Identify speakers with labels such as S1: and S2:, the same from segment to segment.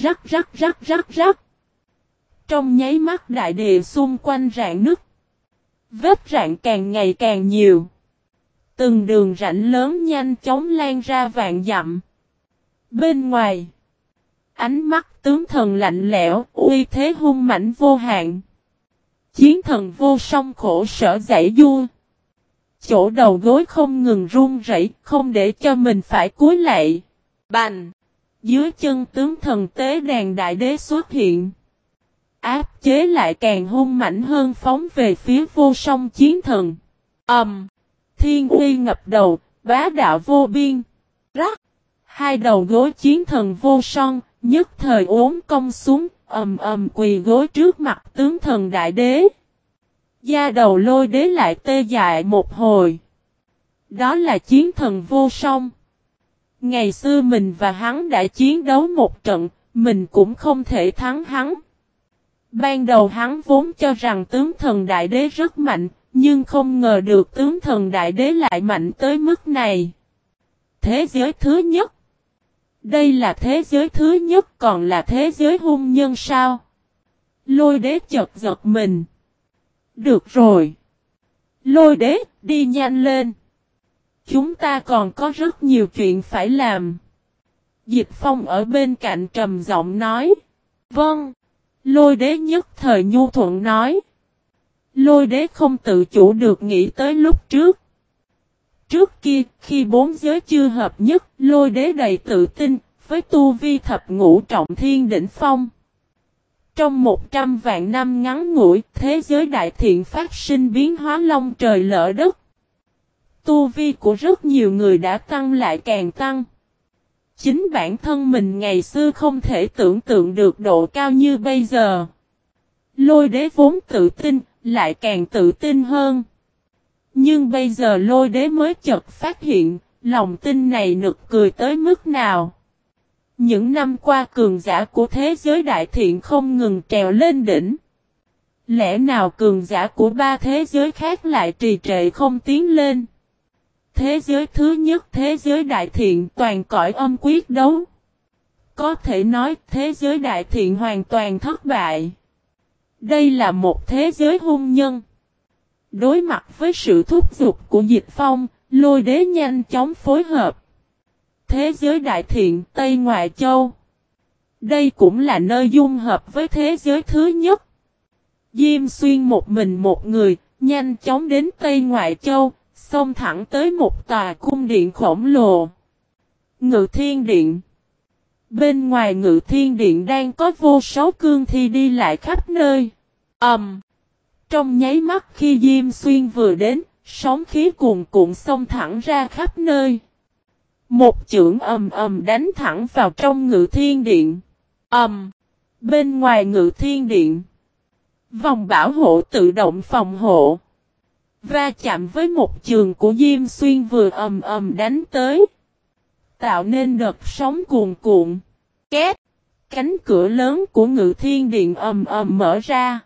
S1: Rắc rắc rắc rắc rắc. Trong nháy mắt đại địa xung quanh rạn nứt. Vết rạn càng ngày càng nhiều. Từng đường rãnh lớn nhanh chóng lan ra vạn dặm. Bên ngoài. Ánh mắt tướng thần lạnh lẽo, uy thế hung mãnh vô hạn. Chiến thần vô song khổ sở giải du Chỗ đầu gối không ngừng run rẩy, không để cho mình phải cúi lại. Bành! Dưới chân tướng thần tế đàn đại đế xuất hiện. Áp chế lại càng hung mạnh hơn phóng về phía vô song chiến thần. Ẩm! Um, thiên uy ngập đầu, bá đạo vô biên. Rắc! Hai đầu gối chiến thần vô song, nhất thời ốm công xuống, ầm ầm quỳ gối trước mặt tướng thần đại đế. Da đầu lôi đế lại tê dại một hồi. Đó là chiến thần vô song. Ngày xưa mình và hắn đã chiến đấu một trận, mình cũng không thể thắng hắn. Ban đầu hắn vốn cho rằng tướng thần đại đế rất mạnh, nhưng không ngờ được tướng thần đại đế lại mạnh tới mức này. Thế giới thứ nhất. Đây là thế giới thứ nhất còn là thế giới hung nhân sao? Lôi đế chật giật mình. Được rồi. Lôi đế, đi nhanh lên. Chúng ta còn có rất nhiều chuyện phải làm. Dịch phong ở bên cạnh trầm giọng nói. Vâng. Lôi đế nhất thời nhu thuận nói. Lôi đế không tự chủ được nghĩ tới lúc trước. Trước kia, khi bốn giới chưa hợp nhất, lôi đế đầy tự tin, với tu vi thập ngũ trọng thiên đỉnh phong. Trong một trăm vạn năm ngắn ngủi, thế giới đại thiện phát sinh biến hóa long trời lỡ đất. Tu vi của rất nhiều người đã tăng lại càng tăng. Chính bản thân mình ngày xưa không thể tưởng tượng được độ cao như bây giờ. Lôi đế vốn tự tin, lại càng tự tin hơn. Nhưng bây giờ lôi đế mới chợt phát hiện, lòng tin này nực cười tới mức nào. Những năm qua cường giả của thế giới đại thiện không ngừng trèo lên đỉnh. Lẽ nào cường giả của ba thế giới khác lại trì trệ không tiến lên? Thế giới thứ nhất thế giới đại thiện toàn cõi âm quyết đấu. Có thể nói thế giới đại thiện hoàn toàn thất bại. Đây là một thế giới hung nhân. Đối mặt với sự thúc giục của dịch phong, lôi đế nhanh chóng phối hợp. Thế giới đại thiện Tây Ngoại Châu. Đây cũng là nơi dung hợp với thế giới thứ nhất. Diêm xuyên một mình một người, nhanh chóng đến Tây Ngoại Châu, xông thẳng tới một tòa cung điện khổng lồ. Ngự thiên điện Bên ngoài ngự thiên điện đang có vô số cương thi đi lại khắp nơi. ầm. Um, trong nháy mắt khi Diêm Xuyên vừa đến, sóng khí cuồn cuộn xông thẳng ra khắp nơi. Một chưởng ầm ầm đánh thẳng vào trong ngự thiên điện. Ầm! Bên ngoài ngự thiên điện. Vòng bảo hộ tự động phòng hộ. Va chạm với một trường của Diêm Xuyên vừa ầm ầm đánh tới. Tạo nên đợt sóng cuồn cuộn. Két! Cánh cửa lớn của ngự thiên điện ầm ầm mở ra.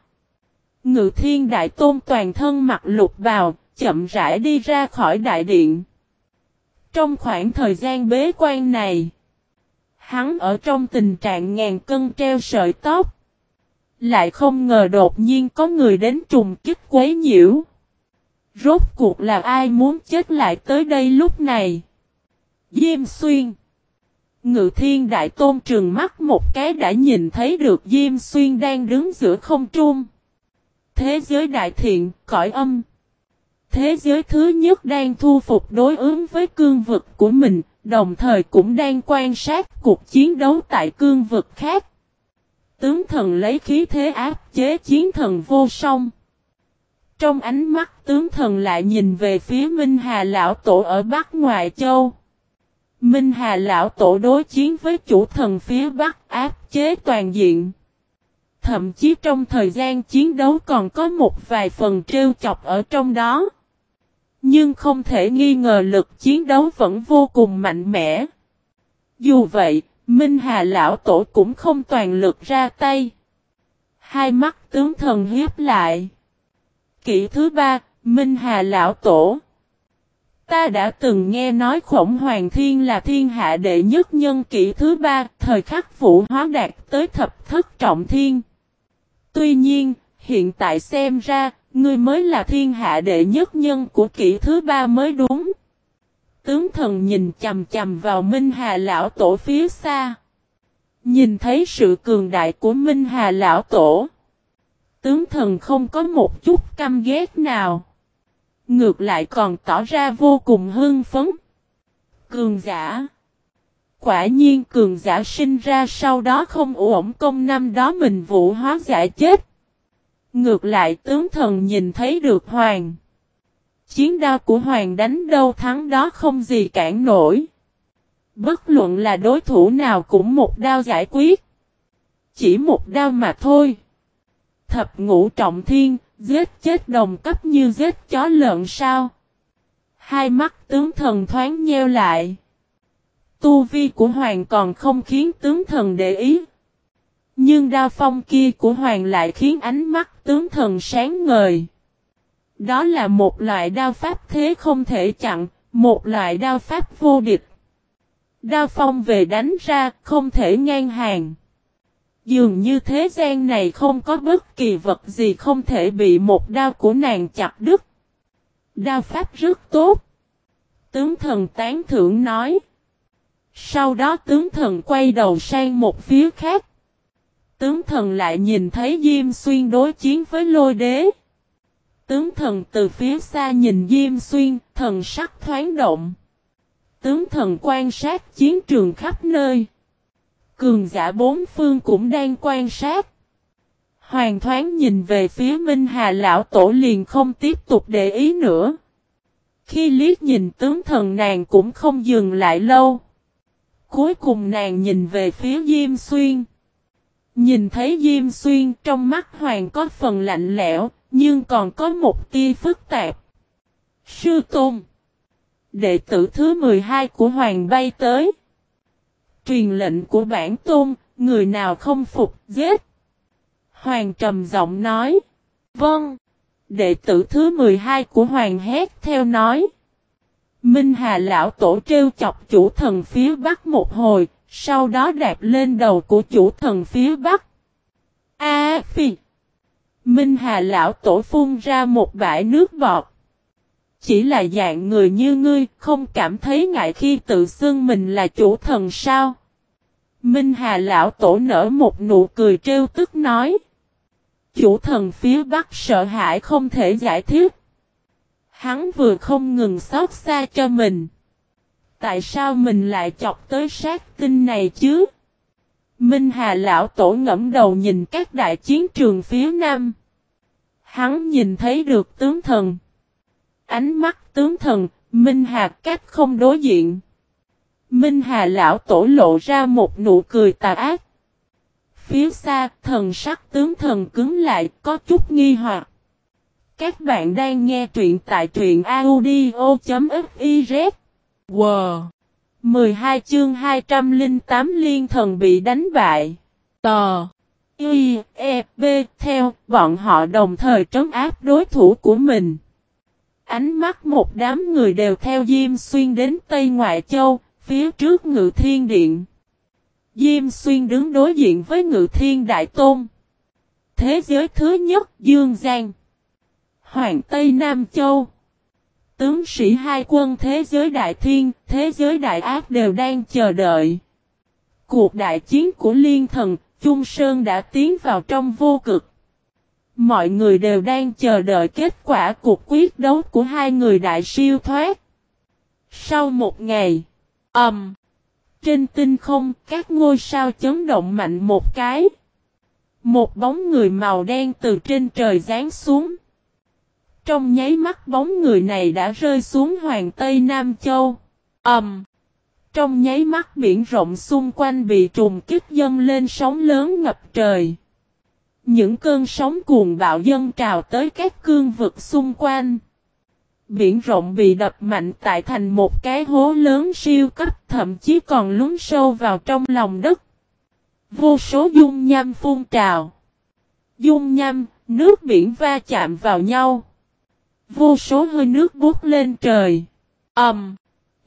S1: Ngự thiên đại tôn toàn thân mặc lục bào, chậm rãi đi ra khỏi đại điện. Trong khoảng thời gian bế quan này, hắn ở trong tình trạng ngàn cân treo sợi tóc. Lại không ngờ đột nhiên có người đến trùng kích quấy nhiễu. Rốt cuộc là ai muốn chết lại tới đây lúc này? Diêm xuyên. Ngự thiên đại tôn trừng mắt một cái đã nhìn thấy được Diêm xuyên đang đứng giữa không trung. Thế giới đại thiện, cõi âm. Thế giới thứ nhất đang thu phục đối ứng với cương vực của mình, đồng thời cũng đang quan sát cuộc chiến đấu tại cương vực khác. Tướng thần lấy khí thế áp chế chiến thần vô song. Trong ánh mắt tướng thần lại nhìn về phía Minh Hà Lão Tổ ở Bắc Ngoại Châu. Minh Hà Lão Tổ đối chiến với chủ thần phía Bắc áp chế toàn diện. Thậm chí trong thời gian chiến đấu còn có một vài phần trêu chọc ở trong đó. Nhưng không thể nghi ngờ lực chiến đấu vẫn vô cùng mạnh mẽ. Dù vậy, Minh Hà Lão Tổ cũng không toàn lực ra tay. Hai mắt tướng thần hiếp lại. Kỷ thứ ba, Minh Hà Lão Tổ. Ta đã từng nghe nói khổng hoàng thiên là thiên hạ đệ nhất nhân kỷ thứ ba, thời khắc vũ hóa đạt tới thập thất trọng thiên. Tuy nhiên, hiện tại xem ra, ngươi mới là thiên hạ đệ nhất nhân của kỷ thứ ba mới đúng. Tướng thần nhìn chầm chầm vào Minh Hà Lão Tổ phía xa. Nhìn thấy sự cường đại của Minh Hà Lão Tổ. Tướng thần không có một chút căm ghét nào. Ngược lại còn tỏ ra vô cùng hưng phấn. Cường giả. Quả nhiên cường giả sinh ra sau đó không ổn công năm đó mình vũ hóa giả chết. Ngược lại tướng thần nhìn thấy được hoàng. Chiến đao của hoàng đánh đâu thắng đó không gì cản nổi. Bất luận là đối thủ nào cũng một đao giải quyết. Chỉ một đao mà thôi. Thập ngũ trọng thiên, giết chết đồng cấp như giết chó lợn sao. Hai mắt tướng thần thoáng nheo lại. Tu vi của Hoàng còn không khiến tướng thần để ý. Nhưng đao phong kia của Hoàng lại khiến ánh mắt tướng thần sáng ngời. Đó là một loại đao pháp thế không thể chặn, một loại đao pháp vô địch. Đao phong về đánh ra, không thể ngang hàng. Dường như thế gian này không có bất kỳ vật gì không thể bị một đao của nàng chặt đứt. Đao pháp rất tốt. Tướng thần tán thưởng nói. Sau đó tướng thần quay đầu sang một phía khác. Tướng thần lại nhìn thấy Diêm Xuyên đối chiến với lôi đế. Tướng thần từ phía xa nhìn Diêm Xuyên, thần sắc thoáng động. Tướng thần quan sát chiến trường khắp nơi. Cường giả bốn phương cũng đang quan sát. Hoàng thoáng nhìn về phía Minh Hà Lão Tổ liền không tiếp tục để ý nữa. Khi liếc nhìn tướng thần nàng cũng không dừng lại lâu. Cuối cùng nàng nhìn về phía Diêm Xuyên. Nhìn thấy Diêm Xuyên trong mắt Hoàng có phần lạnh lẽo, nhưng còn có một tia phức tạp. Sư Tôn Đệ tử thứ 12 của Hoàng bay tới. Truyền lệnh của bản tôn, người nào không phục, giết. Hoàng trầm giọng nói. Vâng. Đệ tử thứ 12 của Hoàng hét theo nói. Minh Hà lão tổ trêu chọc chủ thần phía bắc một hồi, sau đó đạp lên đầu của chủ thần phía bắc. A phi. Minh Hà lão tổ phun ra một bãi nước bọt. Chỉ là dạng người như ngươi, không cảm thấy ngại khi tự xưng mình là chủ thần sao? Minh Hà lão tổ nở một nụ cười trêu tức nói. Chủ thần phía bắc sợ hãi không thể giải thích. Hắn vừa không ngừng xót xa cho mình. Tại sao mình lại chọc tới sát tinh này chứ? Minh Hà lão tổ ngẫm đầu nhìn các đại chiến trường phía nam. Hắn nhìn thấy được tướng thần. Ánh mắt tướng thần, Minh Hà cách không đối diện. Minh Hà lão tổ lộ ra một nụ cười tà ác. Phía xa, thần sắc tướng thần cứng lại, có chút nghi hoặc. Các bạn đang nghe truyện tại truyện audio.fiz. Wow! 12 chương 208 liên thần bị đánh bại. Tò! Y, E, B, theo, bọn họ đồng thời trấn áp đối thủ của mình. Ánh mắt một đám người đều theo Diêm Xuyên đến Tây Ngoại Châu, phía trước Ngự Thiên Điện. Diêm Xuyên đứng đối diện với Ngự Thiên Đại Tôn. Thế giới thứ nhất Dương Giang. Hoàng Tây Nam Châu. Tướng sĩ hai quân thế giới đại thiên, thế giới đại ác đều đang chờ đợi. Cuộc đại chiến của liên thần, Trung Sơn đã tiến vào trong vô cực. Mọi người đều đang chờ đợi kết quả cuộc quyết đấu của hai người đại siêu thoát. Sau một ngày, ầm, um, trên tinh không các ngôi sao chấn động mạnh một cái. Một bóng người màu đen từ trên trời giáng xuống. Trong nháy mắt bóng người này đã rơi xuống Hoàng Tây Nam Châu. ầm, Um, trong nháy mắt biển rộng xung quanh bị trùng kích dâng lên sóng lớn ngập trời. Những cơn sóng cuồng bạo dân trào tới các cương vực xung quanh. Biển rộng bị đập mạnh tại thành một cái hố lớn siêu cấp thậm chí còn lún sâu vào trong lòng đất. Vô số dung nham phun trào. Dung nham, nước biển va chạm vào nhau. Vô số hơi nước bút lên trời. ầm, um,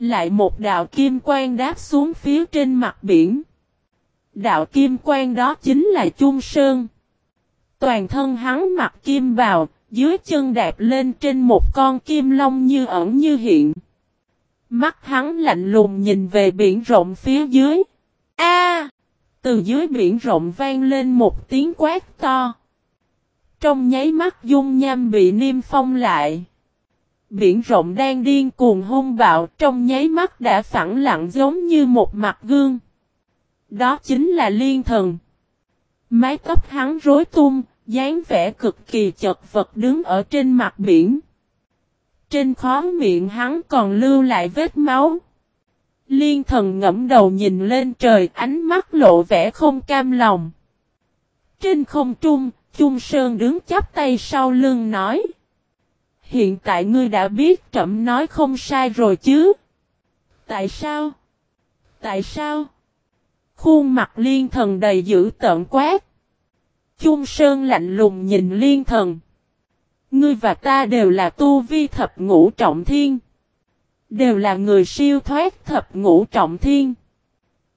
S1: lại một đạo kim quang đáp xuống phía trên mặt biển. Đạo kim quang đó chính là Chung Sơn. Toàn thân hắn mặc kim bào, dưới chân đạp lên trên một con kim long như ẩn như hiện. Mắt hắn lạnh lùng nhìn về biển rộng phía dưới. A! từ dưới biển rộng vang lên một tiếng quát to. Trong nháy mắt dung nham bị niêm phong lại. Biển rộng đang điên cuồng hung bạo trong nháy mắt đã phẳng lặng giống như một mặt gương. Đó chính là liên thần. Mái tóc hắn rối tung, dáng vẻ cực kỳ chật vật đứng ở trên mặt biển. Trên khó miệng hắn còn lưu lại vết máu. Liên thần ngẫm đầu nhìn lên trời ánh mắt lộ vẻ không cam lòng. Trên không trung, Trung Sơn đứng chắp tay sau lưng nói. Hiện tại ngươi đã biết trẫm nói không sai rồi chứ? Tại sao? Tại sao? Khuôn mặt liên thần đầy dữ tợn quát. Trung Sơn lạnh lùng nhìn liên thần. Ngươi và ta đều là tu vi thập ngũ trọng thiên. Đều là người siêu thoát thập ngũ trọng thiên.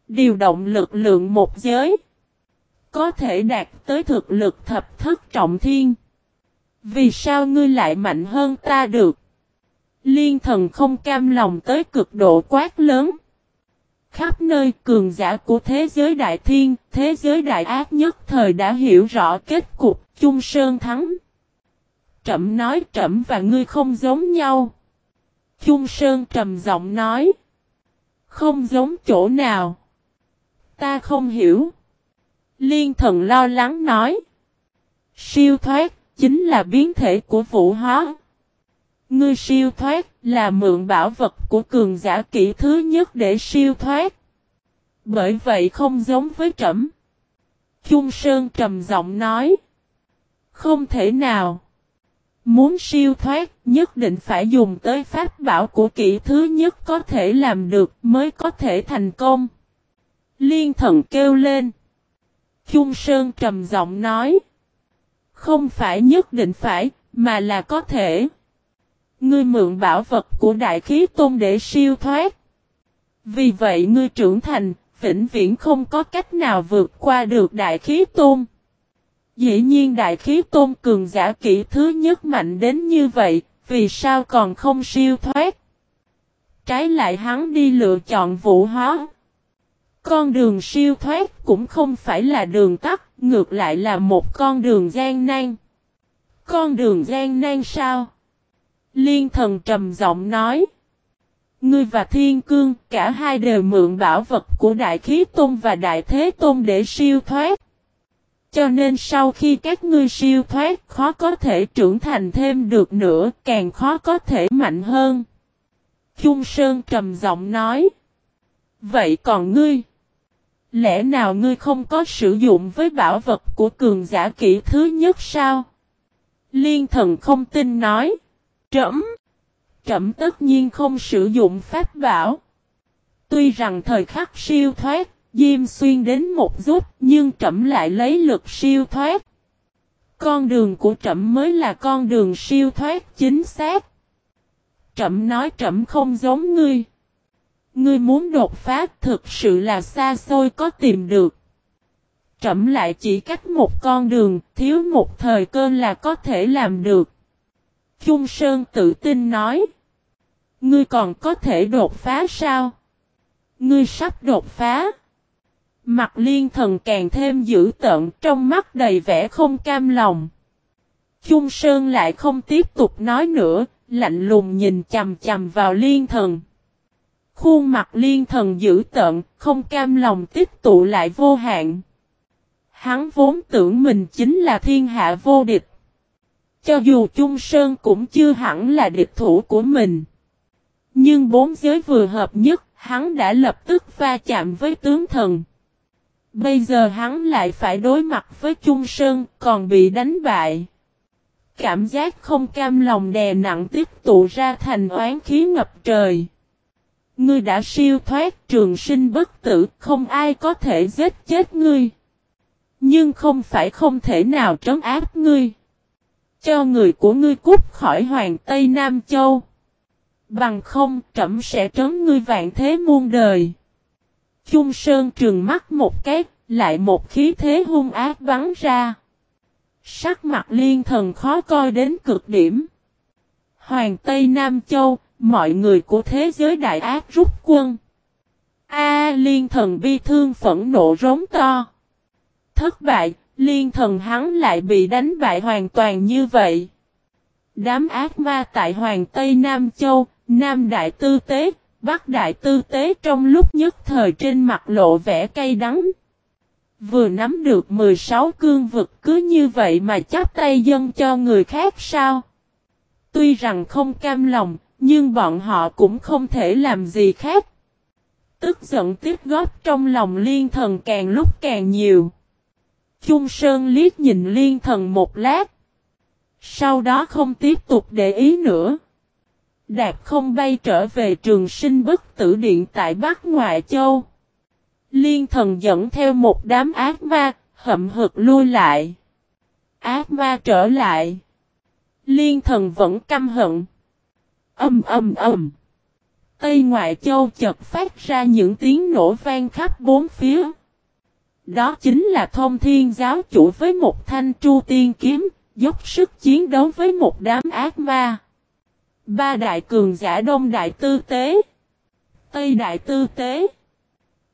S1: Điều động lực lượng một giới. Có thể đạt tới thực lực thập thất trọng thiên. Vì sao ngươi lại mạnh hơn ta được? Liên thần không cam lòng tới cực độ quát lớn. Khắp nơi cường giả của thế giới đại thiên, thế giới đại ác nhất thời đã hiểu rõ kết cục chung sơn thắng. Trẩm nói trẩm và ngươi không giống nhau. Chung sơn trầm giọng nói. Không giống chỗ nào. Ta không hiểu. Liên thần lo lắng nói. Siêu thoát chính là biến thể của vũ hóa. Ngươi siêu thoát là mượn bảo vật của cường giả kỹ thứ nhất để siêu thoát. Bởi vậy không giống với trẫm. Chung Sơn trầm giọng nói. Không thể nào. Muốn siêu thoát nhất định phải dùng tới pháp bảo của kỹ thứ nhất có thể làm được mới có thể thành công. Liên thần kêu lên. Chung Sơn trầm giọng nói. Không phải nhất định phải, mà là có thể. Ngươi mượn bảo vật của Đại Khí Tôn để siêu thoát. Vì vậy ngươi trưởng thành, vĩnh viễn không có cách nào vượt qua được Đại Khí Tôn. Dĩ nhiên Đại Khí Tôn cường giả kỹ thứ nhất mạnh đến như vậy, vì sao còn không siêu thoát? Trái lại hắn đi lựa chọn vũ hóa. Con đường siêu thoát cũng không phải là đường tắt, ngược lại là một con đường gian nan. Con đường gian nan sao? Liên thần trầm giọng nói. Ngươi và Thiên Cương cả hai đều mượn bảo vật của Đại Khí Tôn và Đại Thế Tôn để siêu thoát. Cho nên sau khi các ngươi siêu thoát khó có thể trưởng thành thêm được nữa, càng khó có thể mạnh hơn. Trung Sơn trầm giọng nói. Vậy còn ngươi? Lẽ nào ngươi không có sử dụng với bảo vật của cường giả kỹ thứ nhất sao? Liên thần không tin nói. Trẫm, trẫm tất nhiên không sử dụng pháp bảo. Tuy rằng thời khắc siêu thoát, Diêm xuyên đến một giúp nhưng trẫm lại lấy lực siêu thoát. Con đường của trẫm mới là con đường siêu thoát chính xác. Trẫm nói trẫm không giống ngươi. Ngươi muốn đột phá thực sự là xa xôi có tìm được. Trẫm lại chỉ cách một con đường, thiếu một thời cơ là có thể làm được. Trung Sơn tự tin nói. Ngươi còn có thể đột phá sao? Ngươi sắp đột phá. Mặt liên thần càng thêm dữ tợn trong mắt đầy vẻ không cam lòng. Trung Sơn lại không tiếp tục nói nữa, lạnh lùng nhìn chầm chầm vào liên thần. Khuôn mặt liên thần dữ tợn, không cam lòng tiếp tụ lại vô hạn. Hắn vốn tưởng mình chính là thiên hạ vô địch. Cho dù Trung Sơn cũng chưa hẳn là địch thủ của mình. Nhưng bốn giới vừa hợp nhất, hắn đã lập tức va chạm với tướng thần. Bây giờ hắn lại phải đối mặt với Trung Sơn, còn bị đánh bại. Cảm giác không cam lòng đè nặng tiếp tụ ra thành oán khí ngập trời. Ngươi đã siêu thoát trường sinh bất tử, không ai có thể giết chết ngươi. Nhưng không phải không thể nào trấn áp ngươi. Cho người của ngươi cút khỏi Hoàng Tây Nam Châu. Bằng không trẫm sẽ trấn ngươi vạn thế muôn đời. Chung Sơn trừng mắt một cái, lại một khí thế hung ác bắn ra. Sắc mặt liên thần khó coi đến cực điểm. Hoàng Tây Nam Châu, mọi người của thế giới đại ác rút quân. A liên thần bi thương phẫn nộ rống to. Thất bại, liên thần hắn lại bị đánh bại hoàn toàn như vậy. Đám ác ma tại Hoàng Tây Nam Châu, Nam Đại Tư Tế, Bắc Đại Tư Tế trong lúc nhất thời trên mặt lộ vẻ cay đắng. Vừa nắm được 16 cương vực cứ như vậy mà chắp tay dân cho người khác sao? Tuy rằng không cam lòng, nhưng bọn họ cũng không thể làm gì khác. Tức giận tiếp góp trong lòng liên thần càng lúc càng nhiều. Trung Sơn liếc nhìn liên thần một lát. Sau đó không tiếp tục để ý nữa. Đạp không bay trở về trường sinh bất tử điện tại Bắc Ngoại Châu. Liên thần dẫn theo một đám ác ma, hậm hực lui lại. Ác ma trở lại. Liên thần vẫn căm hận. Âm âm âm. Tây Ngoại Châu chợt phát ra những tiếng nổ vang khắp bốn phía. Đó chính là thông thiên giáo chủ với một thanh tru tiên kiếm, dốc sức chiến đấu với một đám ác ma. Ba đại cường giả đông đại tư tế. Tây đại tư tế.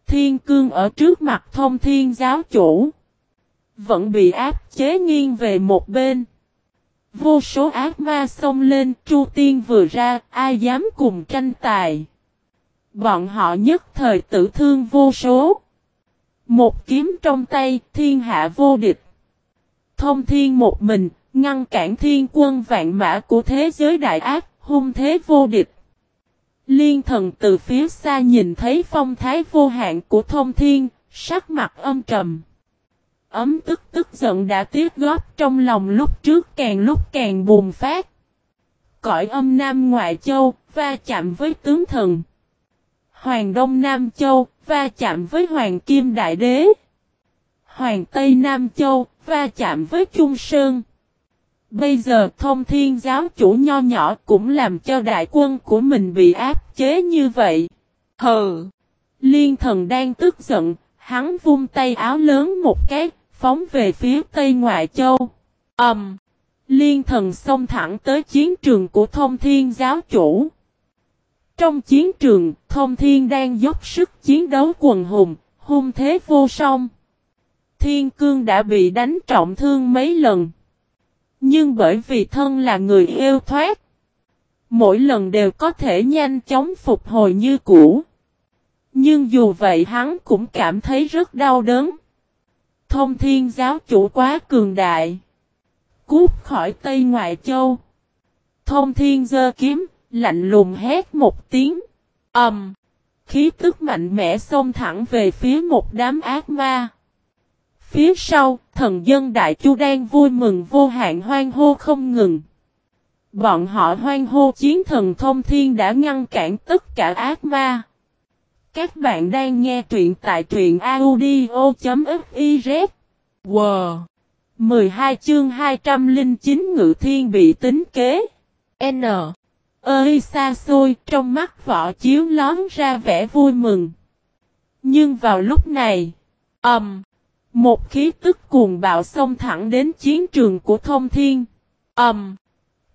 S1: Thiên cương ở trước mặt thông thiên giáo chủ. Vẫn bị áp chế nghiêng về một bên. Vô số ác ma xông lên, Chu Tiên vừa ra, ai dám cùng tranh tài. Bọn họ nhất thời tử thương vô số. Một kiếm trong tay, thiên hạ vô địch. Thông thiên một mình, ngăn cản thiên quân vạn mã của thế giới đại ác, hung thế vô địch. Liên thần từ phía xa nhìn thấy phong thái vô hạn của thông thiên, sắc mặt âm trầm. Ấm tức tức giận đã tiết góp trong lòng lúc trước càng lúc càng bùng phát. Cõi âm Nam Ngoại Châu, va chạm với tướng thần. Hoàng Đông Nam Châu, va chạm với Hoàng Kim Đại Đế. Hoàng Tây Nam Châu, va chạm với Trung Sơn. Bây giờ thông thiên giáo chủ nho nhỏ cũng làm cho đại quân của mình bị áp chế như vậy. Hừ! Liên thần đang tức giận, hắn vung tay áo lớn một cái, phóng về phía tây ngoại châu. Ẩm! Um, liên thần xông thẳng tới chiến trường của thông thiên giáo chủ. Trong chiến trường, thông thiên đang dốc sức chiến đấu quần hùng, hung thế vô song. Thiên cương đã bị đánh trọng thương mấy lần. Nhưng bởi vì thân là người yêu thoát, mỗi lần đều có thể nhanh chóng phục hồi như cũ. Nhưng dù vậy hắn cũng cảm thấy rất đau đớn. Thông thiên giáo chủ quá cường đại. Cút khỏi Tây Ngoại Châu. Thông thiên dơ kiếm, lạnh lùng hét một tiếng. ầm Um, khí tức mạnh mẽ xông thẳng về phía một đám ác ma. Phía sau, thần dân Đại Chu đang vui mừng vô hạn hoan hô không ngừng. Bọn họ hoan hô chiến thần thông thiên đã ngăn cản tất cả ác ma. Các bạn đang nghe truyện tại truyện audio.fiz. Wow! 12 chương 209 ngự thiên bị tính kế. N. Ơi xa xôi, trong mắt võ chiếu lón ra vẻ vui mừng. Nhưng vào lúc này, ầm, um, một khí tức cuồng bạo xông thẳng đến chiến trường của thông thiên. ầm Um,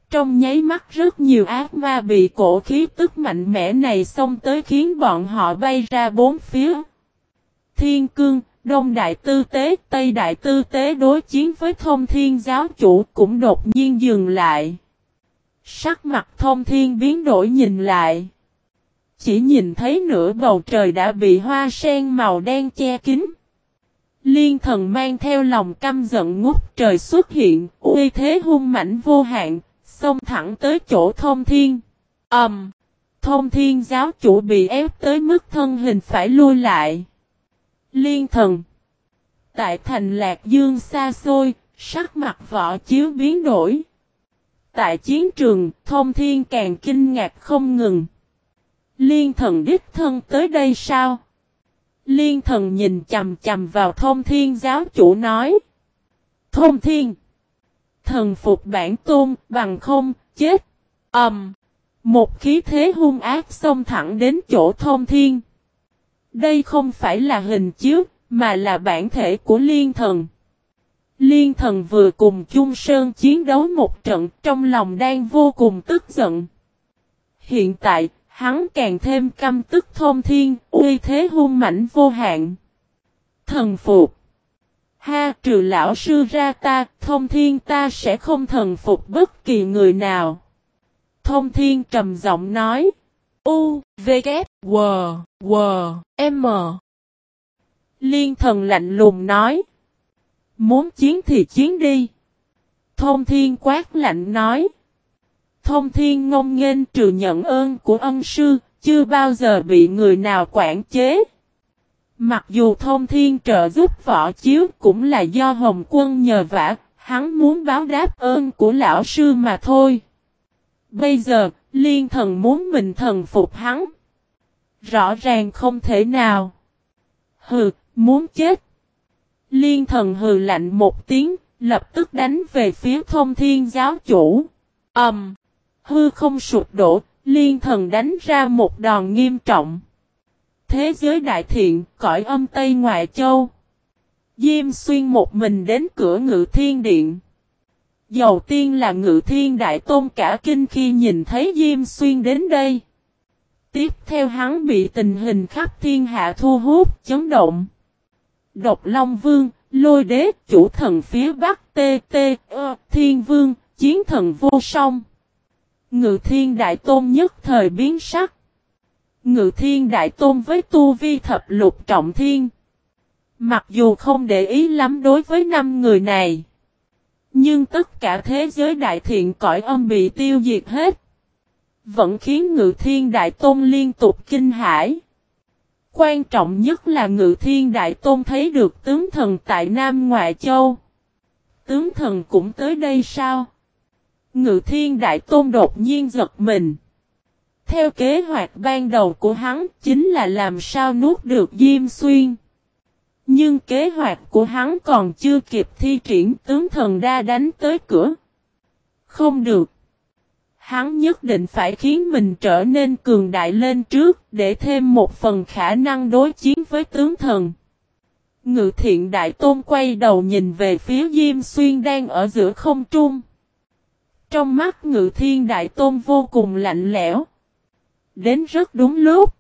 S1: trong nháy mắt rất nhiều ác ma bị cổ khí tức mạnh mẽ này xông tới khiến bọn họ bay ra bốn phía. Thiên cương, Đông Đại Tư Tế, Tây Đại Tư Tế đối chiến với thông thiên giáo chủ cũng đột nhiên dừng lại. Sắc mặt thông thiên biến đổi nhìn lại. Chỉ nhìn thấy nửa bầu trời đã bị hoa sen màu đen che kín. Liên thần mang theo lòng căm giận ngút trời xuất hiện, uy thế hung mãnh vô hạn, xông thẳng tới chỗ thông thiên. Ẩm! Um, thông thiên giáo chủ bị ép tới mức thân hình phải lui lại. Liên thần! Tại thành lạc dương xa xôi, sắc mặt võ chiếu biến đổi. Tại chiến trường, thông thiên càng kinh ngạc không ngừng. Liên thần đích thân tới đây sao? Liên thần nhìn chầm chầm vào thông thiên giáo chủ nói. Thông thiên. Thần phục bản tôn, bằng không, chết. ầm Um, Một khí thế hung ác xông thẳng đến chỗ thông thiên. Đây không phải là hình chiếu, mà là bản thể của liên thần. Liên thần vừa cùng chung sơn chiến đấu một trận trong lòng đang vô cùng tức giận. Hiện tại, hắn càng thêm căm tức thông thiên, uy thế hung mãnh vô hạn. Thần phục. Ha trừ lão sư ra ta, thông thiên ta sẽ không thần phục bất kỳ người nào. Thông thiên trầm giọng nói. U, V, K, W, W, M. Liên thần lạnh lùng nói. Muốn chiến thì chiến đi. Thông thiên quát lạnh nói. Thông thiên ngông nghênh trừ nhận ơn của ân sư, chưa bao giờ bị người nào quản chế. Mặc dù thông thiên trợ giúp võ chiếu cũng là do Hồng quân nhờ vả, hắn muốn báo đáp ơn của lão sư mà thôi. Bây giờ, liên thần muốn mình thần phục hắn. Rõ ràng không thể nào. Hừ, muốn chết. Liên thần hừ lạnh một tiếng, lập tức đánh về phía thông thiên giáo chủ. Ẩm. Um, hư không sụp đổ, liên thần đánh ra một đòn nghiêm trọng. Thế giới đại thiện, cõi âm Tây Ngoại Châu. Diêm xuyên một mình đến cửa ngự thiên điện. Dầu tiên là ngự thiên đại tôn cả kinh khi nhìn thấy Diêm xuyên đến đây. Tiếp theo hắn bị tình hình khắp thiên hạ thu hút, chấn động. Độc Long Vương, Lôi Đế, chủ thần phía Bắc Tê Tê, ơ, Thiên Vương, chiến thần vô song. Ngự thiên đại tôn nhất thời biến sắc. Ngự thiên đại tôn với tu vi thập lục trọng thiên. Mặc dù không để ý lắm đối với năm người này. Nhưng tất cả thế giới đại thiện cõi âm bị tiêu diệt hết. Vẫn khiến ngự thiên đại tôn liên tục kinh hãi. Quan trọng nhất là ngự thiên đại tôn thấy được tướng thần tại Nam Ngoại Châu. Tướng thần cũng tới đây sao? Ngự thiên đại tôn đột nhiên giật mình. Theo kế hoạch ban đầu của hắn chính là làm sao nuốt được Diêm Xuyên. Nhưng kế hoạch của hắn còn chưa kịp thi triển tướng thần đa đánh tới cửa. Không được. Hắn nhất định phải khiến mình trở nên cường đại lên trước để thêm một phần khả năng đối chiến với tướng thần. Ngự thiện đại tôn quay đầu nhìn về phía Diêm Xuyên đang ở giữa không trung. Trong mắt ngự thiên đại tôn vô cùng lạnh lẽo. Đến rất đúng lúc.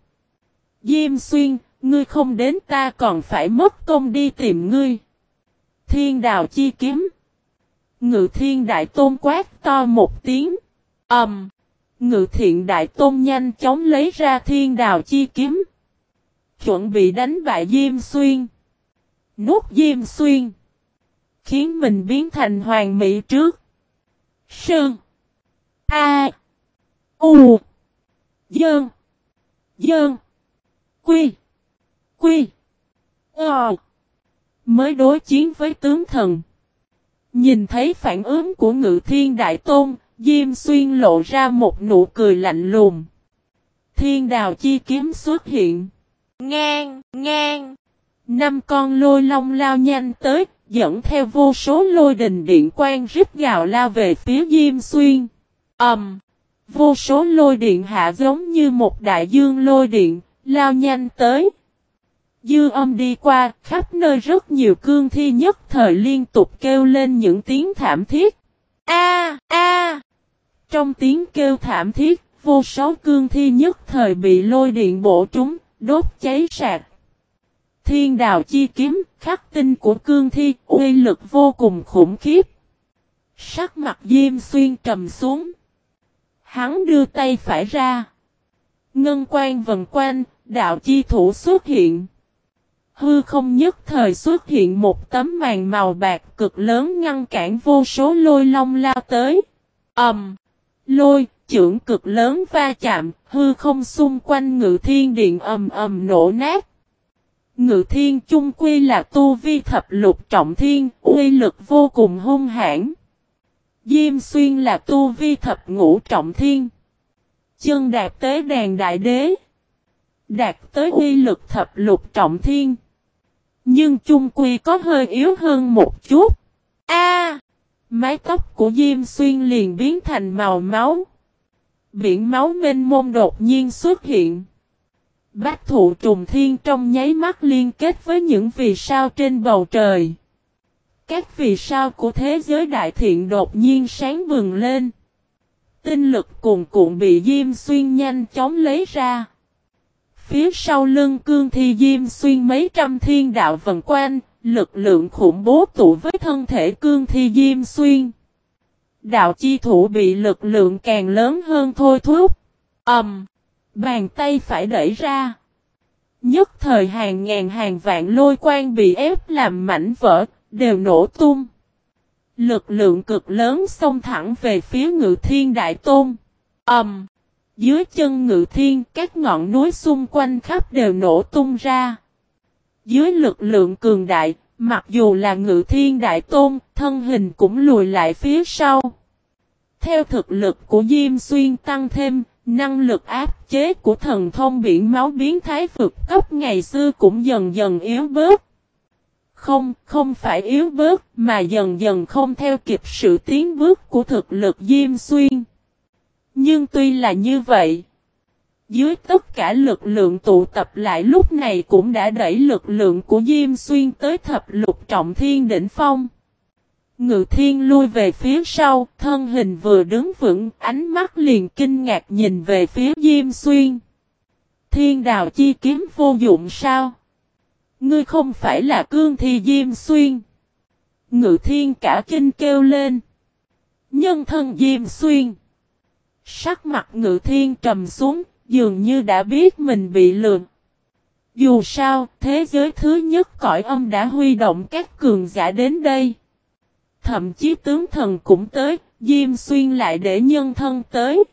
S1: Diêm xuyên, ngươi không đến ta còn phải mất công đi tìm ngươi. Thiên đào chi kiếm. Ngự thiên đại tôn quát to một tiếng. Ẩm. Um, ngự thiện đại tôn nhanh chóng lấy ra thiên đào chi kiếm. Chuẩn bị đánh bại Diêm Xuyên. Nuốt Diêm Xuyên. Khiến mình biến thành hoàng mỹ trước. Sơn. A. U. Dơn. Dơn. Quy. Quy. Ờ. Mới đối chiến với tướng thần. Nhìn thấy phản ứng của ngự thiên đại tôn, Diêm xuyên lộ ra một nụ cười lạnh lùng. Thiên đào chi kiếm xuất hiện. Ngang, ngang. Năm con lôi long lao nhanh tới, dẫn theo vô số lôi đình điện quang rít gào lao về phía Diêm Xuyên. Ầm! Um, vô số lôi điện hạ giống như một đại dương lôi điện, lao nhanh tới. Dư âm đi qua, khắp nơi rất nhiều cương thi nhất thời liên tục kêu lên những tiếng thảm thiết. A a! Trong tiếng kêu thảm thiết, vô số cương thi nhất thời bị lôi điện bổ trúng, đốt cháy sạc. Thiên đào chi kiếm, khắc tinh của cương thi, uy lực vô cùng khủng khiếp. Sắc mặt Diêm Xuyên trầm xuống. Hắn đưa tay phải ra. Ngân quan vần quanh, đạo chi thủ xuất hiện. Hư không nhất thời xuất hiện một tấm màn màu bạc cực lớn ngăn cản vô số lôi long lao tới. Ẩm! Um, lôi, trưởng cực lớn va chạm, hư không xung quanh ngự thiên điện ầm ầm nổ nát. Ngự thiên chung quy là tu vi thập lục trọng thiên, uy lực vô cùng hung hãn. Diêm xuyên là tu vi thập ngũ trọng thiên. Chân đạt tới đàn đại đế. Đạt tới uy lực thập lục trọng thiên. Nhưng chung quy có hơi yếu hơn một chút. A, Mái tóc của Diêm xuyên liền biến thành màu máu. Biển máu mênh mông đột nhiên xuất hiện. Bách thụ trùng thiên trong nháy mắt liên kết với những vì sao trên bầu trời. Các vì sao của thế giới đại thiện đột nhiên sáng bừng lên. Tinh lực cuồn cuộn bị Diêm Xuyên nhanh chóng lấy ra. Phía sau lưng cương thi Diêm Xuyên mấy trăm thiên đạo vần quanh, lực lượng khủng bố tụ với thân thể cương thi Diêm Xuyên. Đạo chi thủ bị lực lượng càng lớn hơn thôi thúc. Ẩm. Um, bàn tay phải đẩy ra. Nhất thời hàng ngàn hàng vạn lôi quang bị ép làm mảnh vỡ, đều nổ tung. Lực lượng cực lớn xông thẳng về phía ngự thiên đại tôn. Ẩm. Um, dưới chân ngự thiên các ngọn núi xung quanh khắp đều nổ tung ra. Dưới lực lượng cường đại, mặc dù là ngự thiên đại tôn, thân hình cũng lùi lại phía sau. Theo thực lực của Diêm Xuyên tăng thêm, năng lực áp chế của thần thông biển máu biến thái vực cấp ngày xưa cũng dần dần yếu bớt. Không, không phải yếu bớt, mà dần dần không theo kịp sự tiến bước của thực lực Diêm Xuyên. Nhưng tuy là như vậy, dưới tất cả lực lượng tụ tập lại lúc này cũng đã đẩy lực lượng của Diêm Xuyên tới thập lục trọng thiên đỉnh phong. Ngự thiên lui về phía sau, thân hình vừa đứng vững, ánh mắt liền kinh ngạc nhìn về phía Diêm Xuyên. Thiên đào chi kiếm vô dụng sao? Ngươi không phải là cương thi Diêm Xuyên. Ngự thiên cả kinh kêu lên. Nhân thân Diêm Xuyên. Sắc mặt ngự thiên trầm xuống, dường như đã biết mình bị lừa. Dù sao, thế giới thứ nhất cõi âm đã huy động các cường giả đến đây. Thậm chí tướng thần cũng tới, Diêm Xuyên lại để nhân thân tới.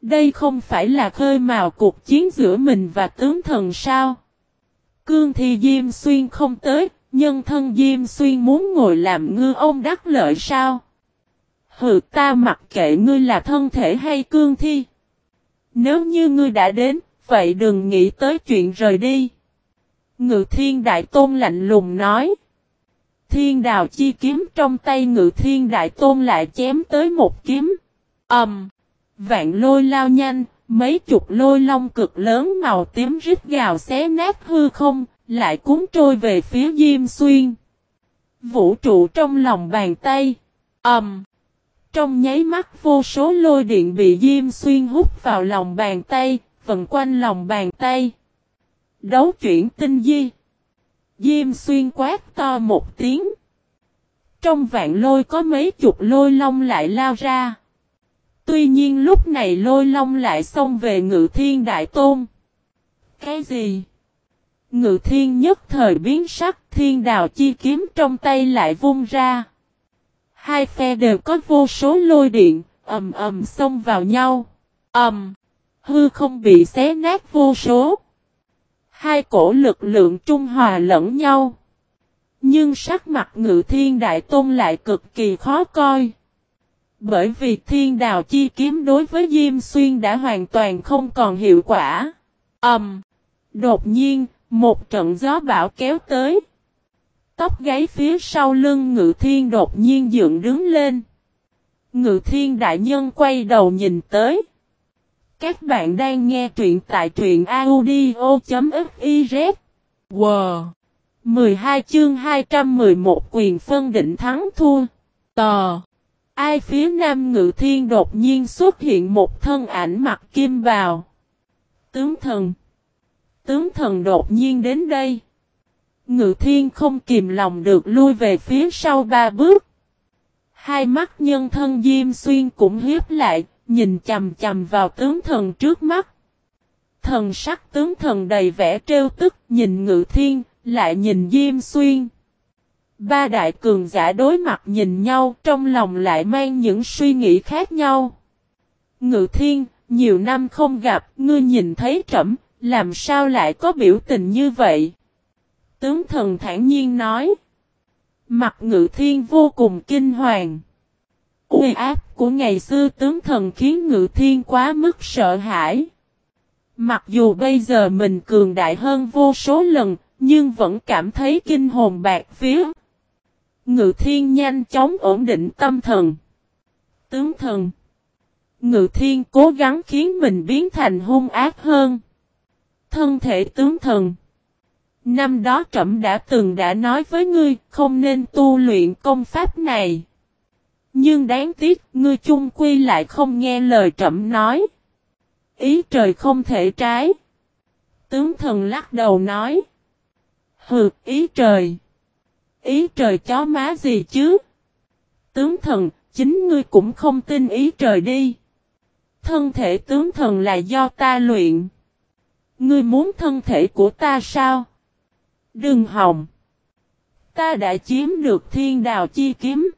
S1: Đây không phải là khơi mào cuộc chiến giữa mình và tướng thần sao? Cương thì Diêm Xuyên không tới, nhân thân Diêm Xuyên muốn ngồi làm ngư ông đắc lợi sao? Hừ ta mặc kệ ngươi là thân thể hay cương thi. Nếu như ngươi đã đến, vậy đừng nghĩ tới chuyện rời đi. Ngự thiên đại tôn lạnh lùng nói. Thiên đào chi kiếm trong tay ngự thiên đại tôn lại chém tới một kiếm. ầm. Um, vạn lôi lao nhanh, mấy chục lôi long cực lớn màu tím rít gào xé nát hư không, lại cuốn trôi về phía Diêm Xuyên. Vũ trụ trong lòng bàn tay. Ẩm. Um, trong nháy mắt vô số lôi điện bị Diêm Xuyên hút vào lòng bàn tay, vần quanh lòng bàn tay. Đấu chuyển tinh di. Diêm xuyên quát to một tiếng. Trong vạn lôi có mấy chục lôi long lại lao ra. Tuy nhiên lúc này lôi long lại xông về ngự thiên đại tôn. Cái gì? Ngự thiên nhất thời biến sắc thiên đào chi kiếm trong tay lại vung ra. Hai phe đều có vô số lôi điện, ầm ầm xông vào nhau. ầm, hư không bị xé nát vô số. Hai cổ lực lượng trung hòa lẫn nhau. Nhưng sắc mặt ngự thiên đại tôn lại cực kỳ khó coi. Bởi vì thiên đào chi kiếm đối với Diêm Xuyên đã hoàn toàn không còn hiệu quả. Ẩm. Đột nhiên, một trận gió bão kéo tới. Tóc gáy phía sau lưng ngự thiên đột nhiên dựng đứng lên. Ngự thiên đại nhân quay đầu nhìn tới. Các bạn đang nghe truyện tại truyện audio.fiz. Wow! 12 chương 211 quyền phân định thắng thua. Tò! Ai phía nam ngự thiên đột nhiên xuất hiện một thân ảnh mặt kim bào. Tướng thần! Tướng thần đột nhiên đến đây. Ngự thiên không kìm lòng được lui về phía sau ba bước. Hai mắt nhân thân Diêm Xuyên cũng hiếp lại, nhìn chầm chầm vào tướng thần trước mắt. Thần sắc tướng thần đầy vẻ trêu tức, nhìn ngự thiên, lại nhìn Diêm Xuyên. Ba đại cường giả đối mặt nhìn nhau, trong lòng lại mang những suy nghĩ khác nhau. Ngự thiên, nhiều năm không gặp, ngươi nhìn thấy trẫm, làm sao lại có biểu tình như vậy? Tướng thần thản nhiên nói. Mặt ngự thiên vô cùng kinh hoàng. Uy áp của ngày xưa tướng thần khiến ngự thiên quá mức sợ hãi. Mặc dù bây giờ mình cường đại hơn vô số lần, nhưng vẫn cảm thấy kinh hồn bạc phía. Ngự thiên nhanh chóng ổn định tâm thần. Tướng thần. Ngự thiên cố gắng khiến mình biến thành hung ác hơn. Thân thể tướng thần. Năm đó trẫm đã từng đã nói với ngươi không nên tu luyện công pháp này. Nhưng đáng tiếc ngươi chung quy lại không nghe lời trẫm nói. Ý trời không thể trái. Tướng thần lắc đầu nói. Hừ, ý trời. Ý trời chó má gì chứ? Tướng thần, chính ngươi cũng không tin ý trời đi. Thân thể tướng thần là do ta luyện. Ngươi muốn thân thể của ta sao? Đừng hòng. Ta đã chiếm được thiên đào chi kiếm.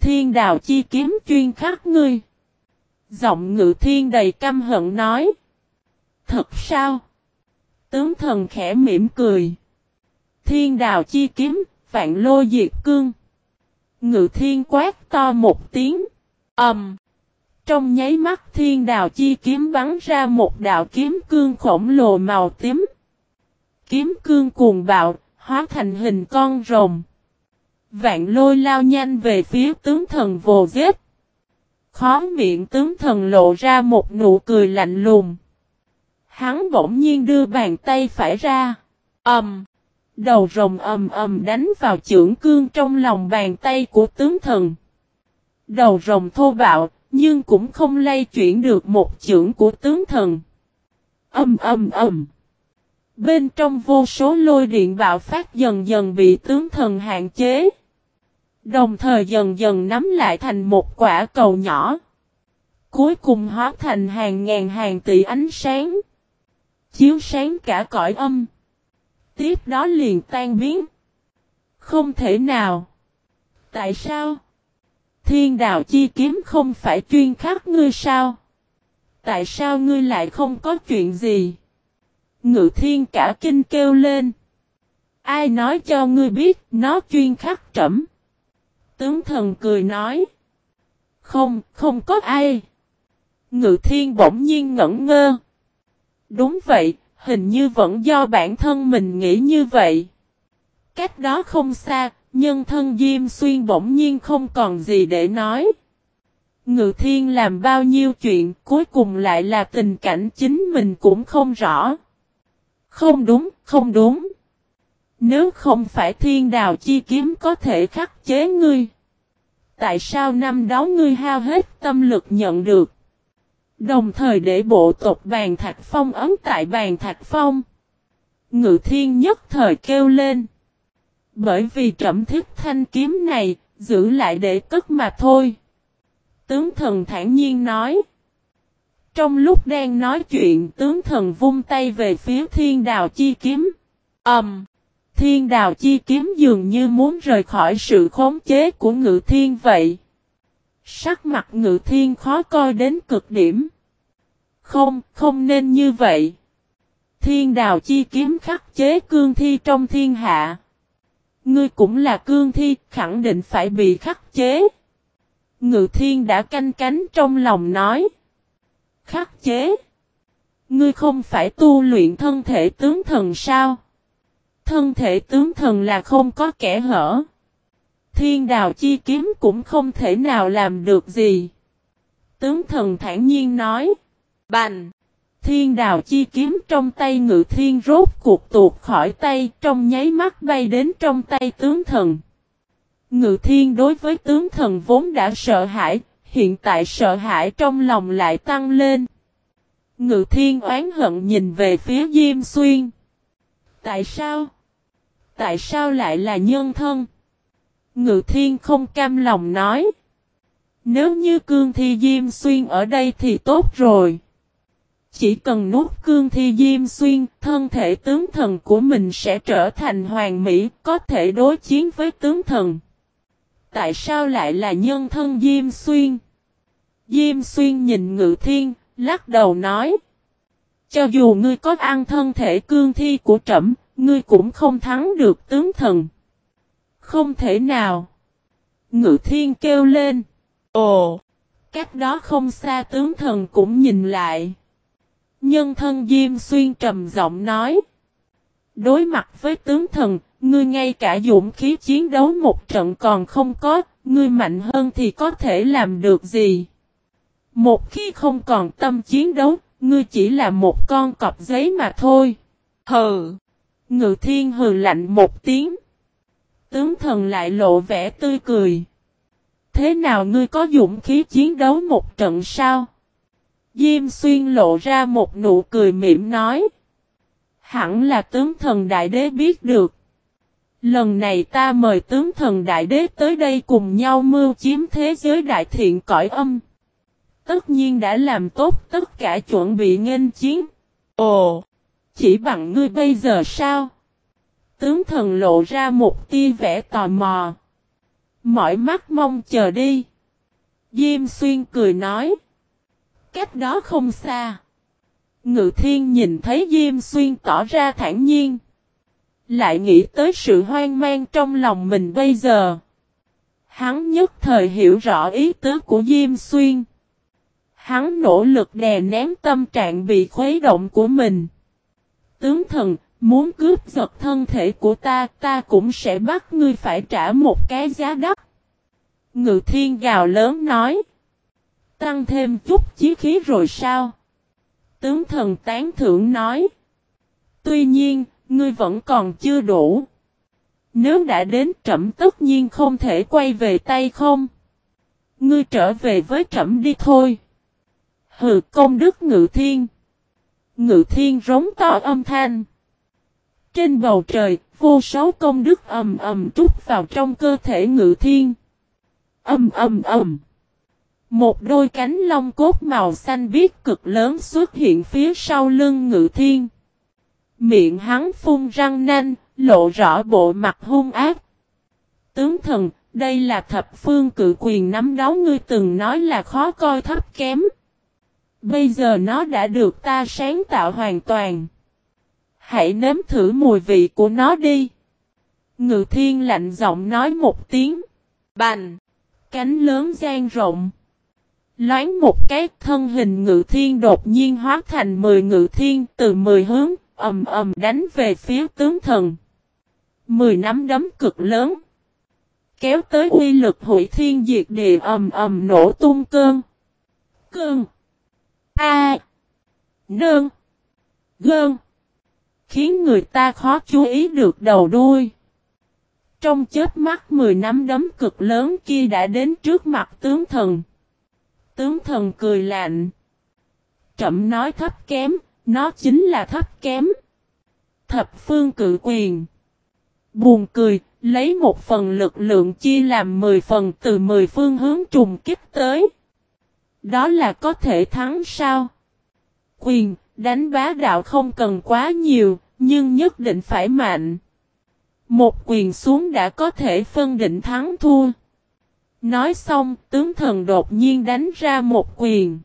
S1: Thiên đào chi kiếm chuyên khắc ngươi. Giọng ngự thiên đầy căm hận nói. Thật sao? Tướng thần khẽ mỉm cười. Thiên đào chi kiếm, vạn lô diệt cương. Ngự thiên quát to một tiếng. ầm. Um. Trong nháy mắt thiên đào chi kiếm bắn ra một đạo kiếm cương khổng lồ màu tím. Kiếm cương cuồng bạo, hóa thành hình con rồng. Vạn lôi lao nhanh về phía tướng thần vồ giết. Khó miệng tướng thần lộ ra một nụ cười lạnh lùng. Hắn bỗng nhiên đưa bàn tay phải ra. ầm, um, Đầu rồng ầm ầm đánh vào chưởng cương trong lòng bàn tay của tướng thần. Đầu rồng thô bạo, nhưng cũng không lay chuyển được một chưởng của tướng thần. Âm âm âm. Bên trong vô số lôi điện bạo phát dần dần bị tướng thần hạn chế. Đồng thời dần dần nắm lại thành một quả cầu nhỏ. Cuối cùng hóa thành hàng ngàn hàng tỷ ánh sáng. Chiếu sáng cả cõi âm. Tiếp đó liền tan biến. Không thể nào. Tại sao? Thiên đạo chi kiếm không phải chuyên khắc ngươi sao? Tại sao ngươi lại không có chuyện gì? Ngự thiên cả kinh kêu lên. Ai nói cho ngươi biết nó chuyên khắc trẫm? Tướng thần cười nói. Không, không có ai. Ngự thiên bỗng nhiên ngẩn ngơ. Đúng vậy, hình như vẫn do bản thân mình nghĩ như vậy. Cách đó không xa, nhân thân Diêm Xuyên bỗng nhiên không còn gì để nói. Ngự thiên làm bao nhiêu chuyện, cuối cùng lại là tình cảnh chính mình cũng không rõ. Không đúng, không đúng. Nếu không phải thiên đào chi kiếm có thể khắc chế ngươi. Tại sao năm đó ngươi hao hết tâm lực nhận được? Đồng thời để bộ tộc bàn thạch phong ấn tại bàn thạch phong. Ngự thiên nhất thời kêu lên. Bởi vì trẩm thiết thanh kiếm này, giữ lại để cất mà thôi. Tướng thần thản nhiên nói. Trong lúc đang nói chuyện, tướng thần vung tay về phía thiên đào chi kiếm. Ẩm! Um, thiên đào chi kiếm dường như muốn rời khỏi sự khống chế của ngự thiên vậy. Sắc mặt ngự thiên khó coi đến cực điểm. Không, không nên như vậy. Thiên đào chi kiếm khắc chế cương thi trong thiên hạ. Ngươi cũng là cương thi, khẳng định phải bị khắc chế. Ngự thiên đã canh cánh trong lòng nói. Khắc chế. Ngươi không phải tu luyện thân thể tướng thần sao? Thân thể tướng thần là không có kẻ hở. Thiên đào chi kiếm cũng không thể nào làm được gì. Tướng thần thản nhiên nói. Bành! Thiên đào chi kiếm trong tay ngự thiên rốt cuộc tuột khỏi tay trong nháy mắt bay đến trong tay tướng thần. Ngự thiên đối với tướng thần vốn đã sợ hãi, hiện tại sợ hãi trong lòng lại tăng lên. Ngự thiên oán hận nhìn về phía Diêm Xuyên. Tại sao? Tại sao lại là nhân thân? Ngự thiên không cam lòng nói. Nếu như cương thi Diêm Xuyên ở đây thì tốt rồi. Chỉ cần nuốt cương thi Diêm Xuyên, thân thể tướng thần của mình sẽ trở thành hoàng mỹ, có thể đối chiến với tướng thần. Tại sao lại là nhân thân Diêm Xuyên? Diêm Xuyên nhìn Ngự Thiên, lắc đầu nói. Cho dù ngươi có ăn thân thể cương thi của trẫm, ngươi cũng không thắng được tướng thần. Không thể nào. Ngự Thiên kêu lên. Ồ! Cách đó không xa tướng thần cũng nhìn lại. Nhân thân Diêm Xuyên trầm giọng nói. Đối mặt với tướng thần, ngươi ngay cả dũng khí chiến đấu một trận còn không có, ngươi mạnh hơn thì có thể làm được gì? Một khi không còn tâm chiến đấu, ngươi chỉ là một con cọp giấy mà thôi. Hừ! Ngự thiên hừ lạnh một tiếng. Tướng thần lại lộ vẻ tươi cười. Thế nào ngươi có dũng khí chiến đấu một trận sao? Diêm xuyên lộ ra một nụ cười mỉm nói. Hẳn là tướng thần đại đế biết được. Lần này ta mời tướng thần đại đế tới đây cùng nhau mưu chiếm thế giới đại thiện cõi âm. Tất nhiên đã làm tốt tất cả chuẩn bị nghênh chiến. Ồ! Chỉ bằng ngươi bây giờ sao? Tướng thần lộ ra một tia vẻ tò mò. Mỏi mắt mong chờ đi. Diêm xuyên cười nói. Cách đó không xa. Ngự thiên nhìn thấy Diêm xuyên tỏ ra thản nhiên. Lại nghĩ tới sự hoang mang trong lòng mình bây giờ. Hắn nhất thời hiểu rõ ý tứ của Diêm xuyên. Hắn nỗ lực đè nén tâm trạng bị khuấy động của mình. Tướng thần, muốn cướp giật thân thể của ta, ta cũng sẽ bắt ngươi phải trả một cái giá đắt. Ngự thiên gào lớn nói. Tăng thêm chút chí khí rồi sao? Tướng thần tán thưởng nói. Tuy nhiên, ngươi vẫn còn chưa đủ. Nếu đã đến trẫm tất nhiên không thể quay về tay không. Ngươi trở về với trẫm đi thôi. Hừ công đức ngự thiên. Ngự thiên rống to âm thanh. Trên bầu trời, vô số công đức ầm ầm trút vào trong cơ thể ngự thiên. Âm âm ầm. Một đôi cánh long cốt màu xanh biếc cực lớn xuất hiện phía sau lưng ngự thiên. Miệng hắn phun răng nanh, lộ rõ bộ mặt hung ác. Tướng thần, đây là thập phương cự quyền nắm đó ngươi từng nói là khó coi thấp kém. Bây giờ nó đã được ta sáng tạo hoàn toàn. Hãy nếm thử mùi vị của nó đi. Ngự thiên lạnh giọng nói một tiếng. Bành! Cánh lớn gian rộng. Loáng một cái thân hình ngự thiên đột nhiên hóa thành 10 ngự thiên từ 10 hướng, ầm ầm đánh về phía tướng thần. 10 nắm đấm cực lớn. Kéo tới uy lực hủy thiên diệt địa ầm ầm nổ tung cơn. Cơn. A. Nương. Gơn. Khiến người ta khó chú ý được đầu đuôi. Trong chết mắt 10 nắm đấm cực lớn kia đã đến trước mặt tướng thần. Tướng thần cười lạnh. Trậm nói thấp kém, nó chính là thấp kém. Thập phương cự quyền. Buồn cười, lấy một phần lực lượng chia làm 10 phần từ 10 phương hướng trùng kích tới. Đó là có thể thắng sao? Quyền, đánh bá đạo không cần quá nhiều, nhưng nhất định phải mạnh. Một quyền xuống đã có thể phân định thắng thua. Nói xong, tướng thần đột nhiên đánh ra một quyền.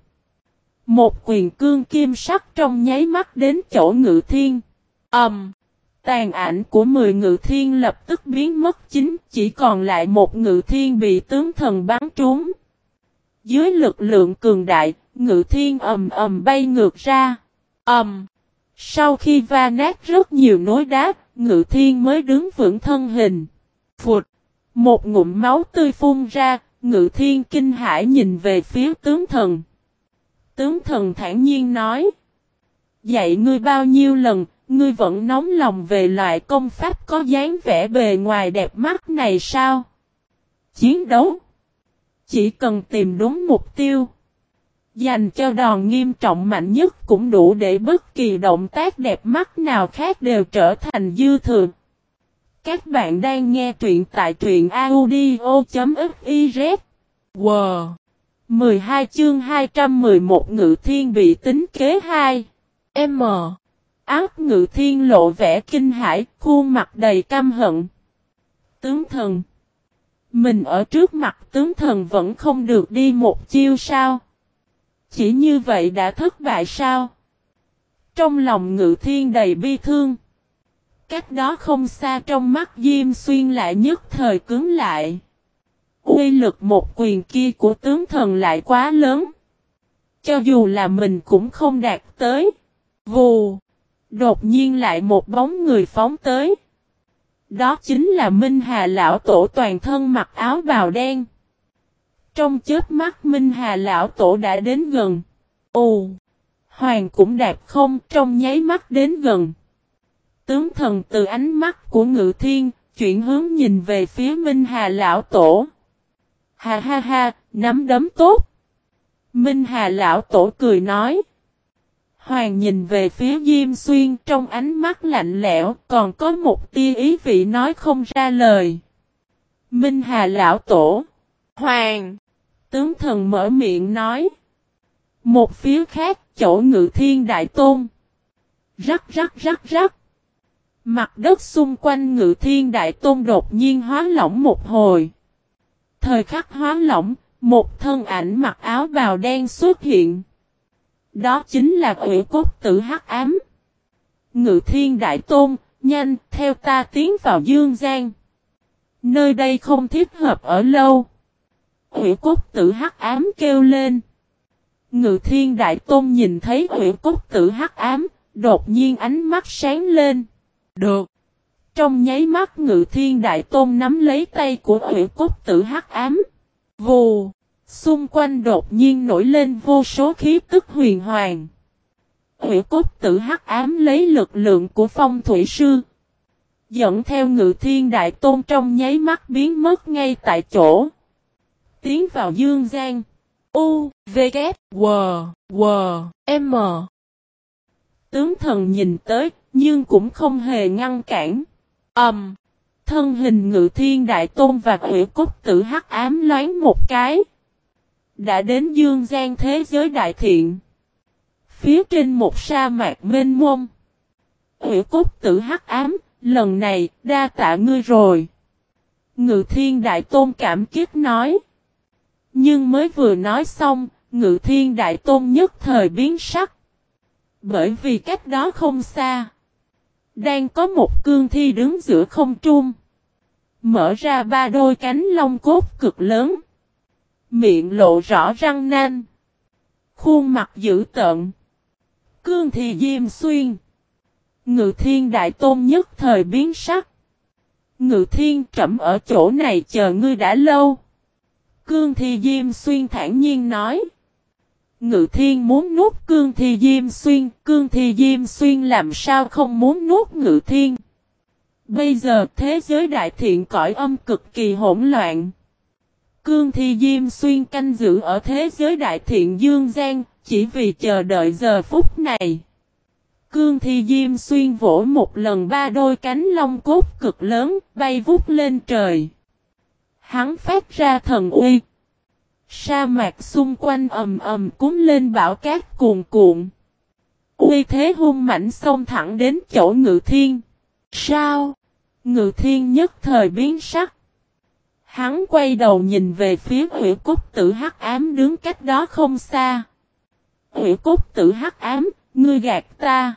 S1: Một quyền cương kim sắc trong nháy mắt đến chỗ ngự thiên. Ẩm! Um, tàn ảnh của 10 ngự thiên lập tức biến mất chính, chỉ còn lại một ngự thiên bị tướng thần bắn trúng. Dưới lực lượng cường đại, ngự thiên ầm ầm bay ngược ra. Ầm! Sau khi va nát rất nhiều nối đá, ngự thiên mới đứng vững thân hình. Phụt! Một ngụm máu tươi phun ra, ngự thiên kinh hãi nhìn về phía tướng thần. Tướng thần thản nhiên nói. Dạy ngươi bao nhiêu lần, ngươi vẫn nóng lòng về loại công pháp có dáng vẻ bề ngoài đẹp mắt này sao? Chiến đấu. Chỉ cần tìm đúng mục tiêu. Dành cho đòn nghiêm trọng mạnh nhất cũng đủ để bất kỳ động tác đẹp mắt nào khác đều trở thành dư thừa. Các bạn đang nghe truyện tại truyện audio.fiz. Wow! 12 chương 211 ngự thiên bị tính kế 2. M. Ác ngự thiên lộ vẻ kinh hãi, khuôn mặt đầy căm hận. Tướng thần. Mình ở trước mặt tướng thần vẫn không được đi một chiêu sao? Chỉ như vậy đã thất bại sao? Trong lòng ngự thiên đầy bi thương. Cách đó không xa trong mắt Diêm Xuyên lại nhất thời cứng lại. Uy lực một quyền kia của tướng thần lại quá lớn. Cho dù là mình cũng không đạt tới. Vù. Đột nhiên lại một bóng người phóng tới. Đó chính là Minh Hà Lão Tổ toàn thân mặc áo bào đen. Trong chết mắt Minh Hà lão tổ đã đến gần. Ồ! Hoàng cũng đạp không trong nháy mắt đến gần. Tướng thần từ ánh mắt của ngự thiên, chuyển hướng nhìn về phía Minh Hà lão tổ. Ha ha ha, nắm đấm tốt. Minh Hà lão tổ cười nói. Hoàng nhìn về phía Diêm Xuyên trong ánh mắt lạnh lẽo, còn có một tia ý vị nói không ra lời. Minh Hà lão tổ. Hoàng. Tướng thần mở miệng nói. Một phía khác, chỗ ngự thiên đại tôn. Rắc rắc rắc rắc. Mặt đất xung quanh ngự thiên đại tôn đột nhiên hóa lỏng một hồi. Thời khắc hóa lỏng, một thân ảnh mặc áo bào đen xuất hiện. Đó chính là quỷ cốt tử hắc ám. Ngự thiên đại tôn, nhanh, theo ta tiến vào dương gian. Nơi đây không thích hợp ở lâu. Quỷ cốt tử hắc ám kêu lên. Ngự thiên đại tôn nhìn thấy quỷ cốt tử hắc ám, đột nhiên ánh mắt sáng lên. Được. Trong nháy mắt ngự thiên đại tôn nắm lấy tay của quỷ cốt tử hắc ám. Vù. Xung quanh đột nhiên nổi lên vô số khí tức huyền hoàng. Hủy cốt tử hắc ám lấy lực lượng của phong thủy sư. Dẫn theo ngự thiên đại tôn trong nháy mắt biến mất ngay tại chỗ. Tiến vào dương gian. U, V, K, W, W, M. Tướng thần nhìn tới, nhưng cũng không hề ngăn cản. Ẩm. Um, thân hình ngự thiên đại tôn và hủy cốt tử hắc ám loáng một cái. Đã đến dương gian thế giới đại thiện. Phía trên một sa mạc mênh mông. Ủy cốt tử hắc ám, lần này, đa tạ ngươi rồi. Ngự thiên đại tôn cảm kiếp nói. Nhưng mới vừa nói xong, ngự thiên đại tôn nhất thời biến sắc. Bởi vì cách đó không xa. Đang có một cương thi đứng giữa không trung. Mở ra ba đôi cánh lông cốt cực lớn. Miệng lộ rõ răng nanh. Khuôn mặt dữ tợn. Cương thì diêm xuyên. Ngự thiên đại tôn nhất thời biến sắc. Ngự thiên trẩm ở chỗ này chờ ngươi đã lâu. Cương thi diêm xuyên thản nhiên nói. Ngự thiên muốn nuốt cương thi diêm xuyên, cương thi diêm xuyên làm sao không muốn nuốt ngự thiên. Bây giờ thế giới đại thiện cõi âm cực kỳ hỗn loạn. Cương thi diêm xuyên canh giữ ở thế giới đại thiện dương gian, chỉ vì chờ đợi giờ phút này. Cương thi diêm xuyên vỗ một lần ba đôi cánh lông cốt cực lớn, bay vút lên trời. Hắn phát ra thần uy. Sa mạc xung quanh ầm ầm cúng lên bão cát cuồn cuộn. Uy thế hung mảnh xông thẳng đến chỗ ngự thiên. Sao? Ngự thiên nhất thời biến sắc. Hắn quay đầu nhìn về phía hủy cốt tử hắc ám đứng cách đó không xa. Hủy cốt tử hắc ám, ngươi gạt ta.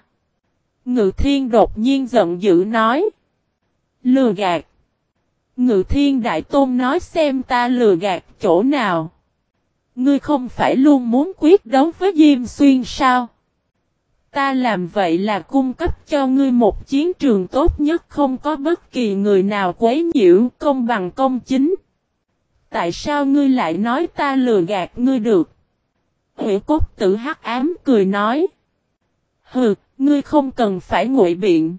S1: Ngự thiên đột nhiên giận dữ nói. Lừa gạt. Ngự thiên đại tôn nói xem ta lừa gạt chỗ nào. Ngươi không phải luôn muốn quyết đấu với Diêm Xuyên sao? Ta làm vậy là cung cấp cho ngươi một chiến trường tốt nhất không có bất kỳ người nào quấy nhiễu công bằng công chính. Tại sao ngươi lại nói ta lừa gạt ngươi được? Hủy cốt tử hắc ám cười nói. Hừ, ngươi không cần phải ngụy biện.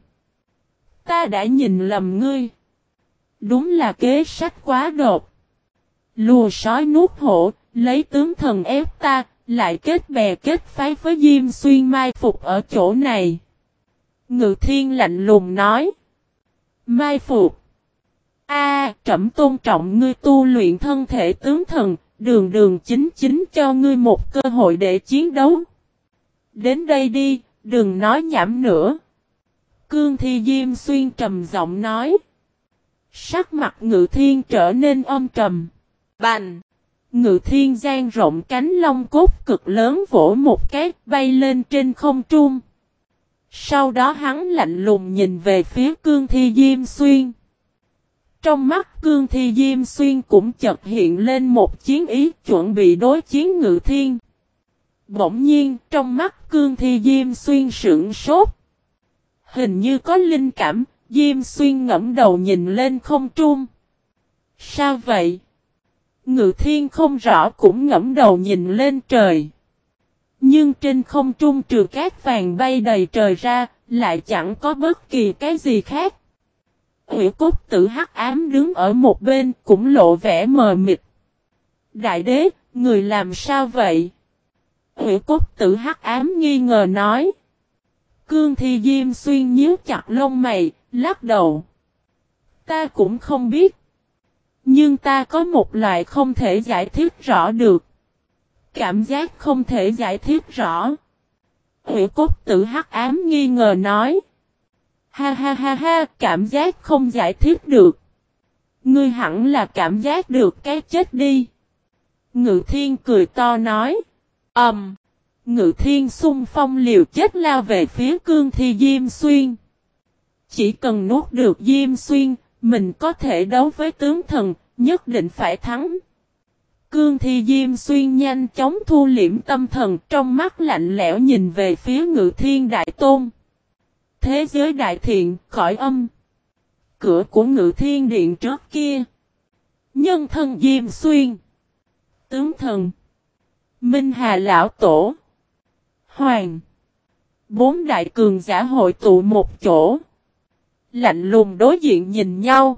S1: Ta đã nhìn lầm ngươi. Đúng là kế sách quá đột. Lùa sói nuốt hổ, lấy tướng thần ép ta, lại kết bè kết phái với Diêm Xuyên mai phục ở chỗ này. Ngự thiên lạnh lùng nói. Mai phục. A, trẫm tôn trọng ngươi tu luyện thân thể tướng thần, đường đường chính chính cho ngươi một cơ hội để chiến đấu. Đến đây đi, đừng nói nhảm nữa. Cương Thi Diêm Xuyên trầm giọng nói. Sắc mặt ngự thiên trở nên âm trầm. Bành! Ngự thiên gian rộng cánh Long cốt cực lớn vỗ một cái bay lên trên không trung. Sau đó hắn lạnh lùng nhìn về phía cương thi Diêm Xuyên. Trong mắt cương thi Diêm Xuyên cũng chợt hiện lên một chiến ý chuẩn bị đối chiến ngự thiên. Bỗng nhiên trong mắt cương thi Diêm Xuyên sững sốt. Hình như có linh cảm, Diêm Xuyên ngẫm đầu nhìn lên không trung. Sao vậy? Ngự thiên không rõ cũng ngẫm đầu nhìn lên trời. Nhưng trên không trung trừ cát vàng bay đầy trời ra, lại chẳng có bất kỳ cái gì khác. Hủy cốt tử hắc ám đứng ở một bên cũng lộ vẻ mờ mịt. Đại đế, người làm sao vậy? Hủy cốt tử hắc ám nghi ngờ nói. Cương thi diêm xuyên nhíu chặt lông mày, lắc đầu. Ta cũng không biết. Nhưng ta có một loại không thể giải thích rõ được. Cảm giác không thể giải thích rõ. Hủy cốt tử hắc ám nghi ngờ nói. Ha ha ha ha, cảm giác không giải thích được. Ngươi hẳn là cảm giác được cái chết đi. Ngự thiên cười to nói. Ẩm. Um, ngự thiên xung phong liều chết lao về phía cương thi Diêm Xuyên. Chỉ cần nuốt được Diêm Xuyên, mình có thể đấu với tướng thần, nhất định phải thắng. Cương thi Diêm Xuyên nhanh chóng thu liễm tâm thần trong mắt lạnh lẽo nhìn về phía ngự thiên đại tôn. Thế giới đại thiện, khỏi âm. Cửa của ngự thiên điện trước kia. Nhân thân Diêm Xuyên. Tướng thần. Minh Hà Lão Tổ. Hoàng. Bốn đại cường giả hội tụ một chỗ. Lạnh lùng đối diện nhìn nhau.